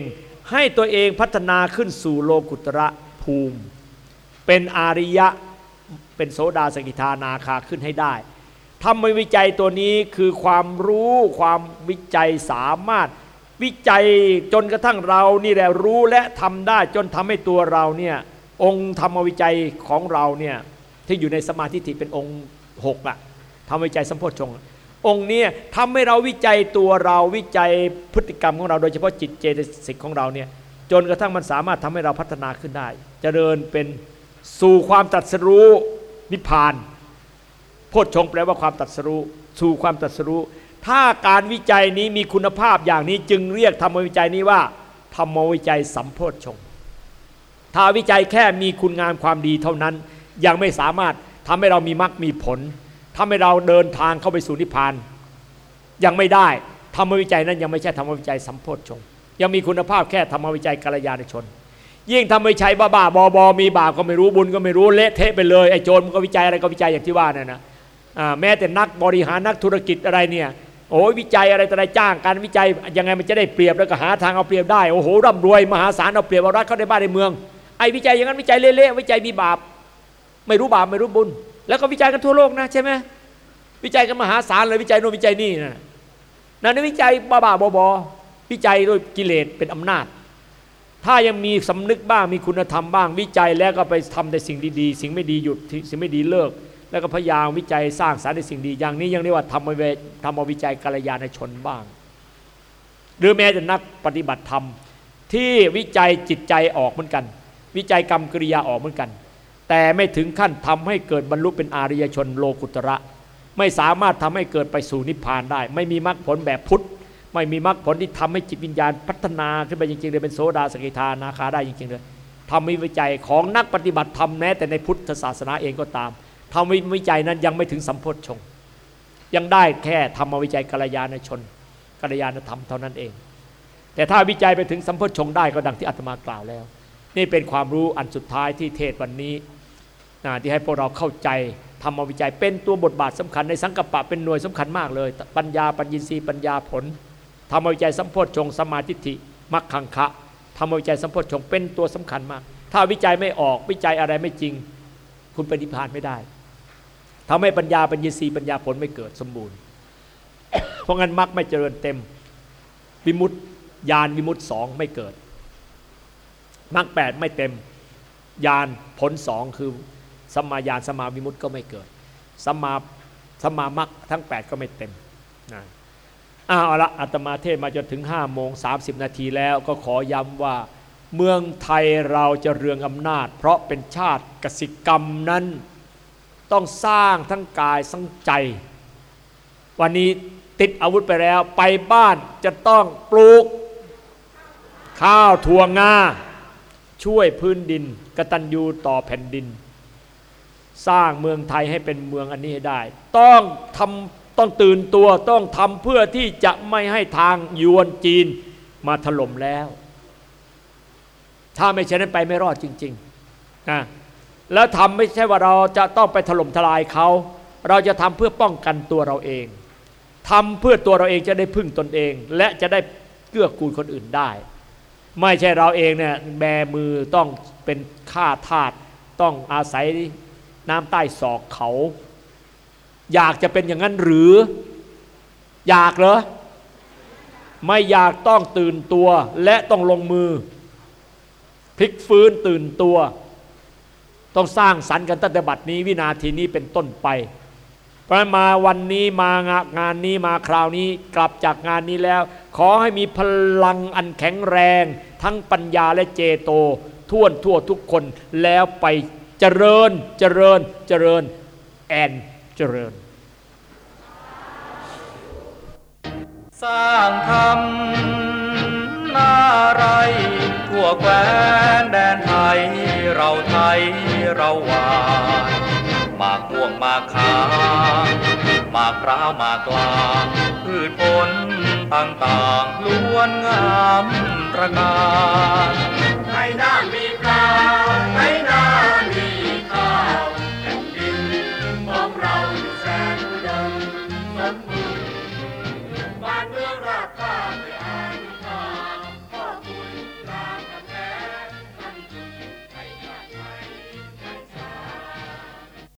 ให้ตัวเองพัฒนาขึ้นสู่โลกุตระภูมิ เป็นอาริยะเป็นโสดาสกิทานาคาขึ้นให้ได้ทำวิจัยตัวนี้คือความรู้ความวิจัยสามารถ วิจัยจนกระทั่งเรานี่แหละรู้และทำได้จนทำให้ตัวเราเนี่ยองค์ธรรมวิจัยของเราเนี่ยที่อยู่ในสมาธิิเป็นองค์หกอะทำวิจัยสัมโพชงองค์นี้ทำให้เราวิจัยตัวเราวิจัยพฤติกรรมของเราโดยเฉพาะจิตเจตสิกของเราเนี่ยจนกระทั่งมันสามารถทำให้เราพัฒนาขึ้นได้จเจริญเป็นสู่ความตัดสรู้นิพพานโพชฌงแปลว่าความตัดสรู้สู่ความตัดสรู้ ถ้าการวิจัยนี้มีคุณภาพอย่างนี้จึงเรียกธรรมวิจัยนี้ว่า ธรรมวิจัยสัมโพธชงถ้าวิจัยแค่มีคุณงามความดีเท่านั้น ยังไม่สามารถทำให้เรามีมรรคมีผลทำให้เราเดินทางเข้าไปสู่นิพพาน ยังไม่ได้ธรรมวิจัยนั้นยังไม่ใช่ธรรมวิจัยสัมโพธชงยังมีคุณภาพแค่ธรรมวิจัยกัลยาณชน ยิ่งทำวิจัยบ้าๆบอๆมีบาปก็ไม่รู้บุญก็ไม่รู้เละเทะไปเลยไอ้โจรมันก็วิจัยอะไรก็วิจัยอย่างที่ว่านั่นนะแม้แต่นักบริหารนักธุรกิจอะไรเนี่ย โอ้วิจัยอะไรแต่ไรจ้างการวิจัยยังไงมันจะได้เปรียบแล้วก็หาทางเอาเปรียบได้โอ้โหร่ำรวยมหาศาลเอาเปรียบเอารัดเข้าได้บ้านในเมืองไอ้วิจัยอย่างนั้นวิจัยเละๆวิจัยมีบาป ไม่รู้บาปไม่รู้บุญ แล้วก็วิจัยกันทั่วโลกนะใช่ไหมวิจัยกันมหาศาลเลยวิจัยโน่นวิจัยนี่นะนั่นวิจัยบ้าๆบอๆวิจัยโดยกิเลสเป็นอำนาจ ถ้ายังมีสำนึกบ้างมีคุณธรรมบ้าง วิจัยแล้วก็ไปทำแต่สิ่งดีๆ สิ่งไม่ดีหยุดสิ่งไม่ดีเลิก แล้วก็พยายามวิจัยสร้างสารรค์ในสิ่งดี อย่างนี้ยังเรียกว่าทำมาทำมวิจัยกัลยาณชนบ้าง หรือแม้แต่นักปฏิบัติธรรม ที่วิจัยจิตใจออกเหมือนกัน วิจัยกรรมกริยาออกเหมือนกัน แต่ไม่ถึงขั้นทำให้เกิดบรรลุเป็นอาริยชนโลกุตระ ไม่สามารถทำให้เกิดไปสู่นิพพานได้ ไม่มีมรรคผลแบบพุทธ ไม่มีมรรคผลที่ทำให้จิตวิญญาณพัฒนาขึ้นไปจริงๆเลยเป็นโสดาสกิทานาคาได้จริงๆเลยทำวิจัยของนักปฏิบัติธรรมแม้แต่ในพุทธศาสนาเองก็ตาม ทำวิจัยนั้นยังไม่ถึงสัมโพธชงยังได้แค่ทำมาวิจัยกัลยาณชนกัลยาณธรรมเท่านั้นเอง แต่ถ้าวิจัยไปถึงสัมโพธชงได้ก็ดังที่อาตมากล่าวแล้ว นี่เป็นความรู้อันสุดท้ายที่เทศวันนี้ที่ให้พวกเราเข้าใจทำมวิจัยเป็นตัวบทบาทสำคัญในสังกปะเป็นหน่วยสำคัญมากเลย ปัญญาปัญญีสีปัญญาผลทำมวิจัยสัมโพธชงสมาธิิมักขังคะทำมวิจัยสัมโพธชงเป็นตัวสำคัญมาก ถ้าวิจัยไม่ออกวิจัยอะไรไม่จริง คุณปฏิพานไม่ได้ ทำให้ปัญญาปัญญสีปัญญาผลไม่เกิดสมบูรณ์ เพราะงั้นมรรคไม่เจริญเต็ม วิมุตยานวิมุตสองไม่เกิดมรรคแปดไม่เต็มยานผลสองคือสมาญาณสมาวิมุตก็ไม่เกิดสมาสมามรรคทั้ง 8 ก็ไม่เต็มนะเอาละอาตมาเทศมาจนถึง5โมง30 นาทีแล้วก็ขอย้ำว่า เมืองไทยเราจะเรืองอำนาจ เพราะเป็นชาติกสิกรรมนั้น ต้องสร้างทั้งกายทั้งใจ วันนี้ติดอาวุธไปแล้วไปบ้านจะต้องปลูก ข้าวถั่วงาช่วยพื้นดินกตัญญูต่อแผ่นดิน สร้างเมืองไทยให้เป็นเมืองอันนี้ให้ได้ ต้องทำต้องตื่นตัวต้องทำเพื่อที่จะไม่ให้ทางยวนจีนมาถล่มแล้ว ถ้าไม่เช่นนั้นไปไม่รอดจริงๆนะ แล้วทำไม่ใช่ว่าเราจะต้องไปถล่มทลายเขา เราจะทำเพื่อป้องกันตัวเราเองทำเพื่อตัวเราเองจะได้พึ่งตนเอง และจะได้เกื้อกูลคนอื่นได้ ไม่ใช่เราเองเนี่ยแบมือต้องเป็นข้าทาสต้องอาศัยน้ำใต้ศอกเขา อยากจะเป็นอย่างนั้นหรือ อยากเหรอไม่อยากต้องตื่นตัวและต้องลงมือพลิกฟื้นตื่นตัว ต้องสร้างสรรค์กันตั้งแต่บัดนี้วินาทีนี้เป็นต้นไป เพราะมาวันนี้มางานนี้มาคราวนี้กลับจากงานนี้แล้ว ขอให้มีพลังอันแข็งแรง ทั้งปัญญาและเจโต ท่วนทั่วทุกคนแล้วไปเจริญเจริญเจริญแอนเจริญ สร้างธรรม นาไรทั่วแคว้นแดนไทย เราไทยเราหวานมากม่วงมากขามมากร้าวมากลางพืชผลต่างๆล้วนงามประการให้ามี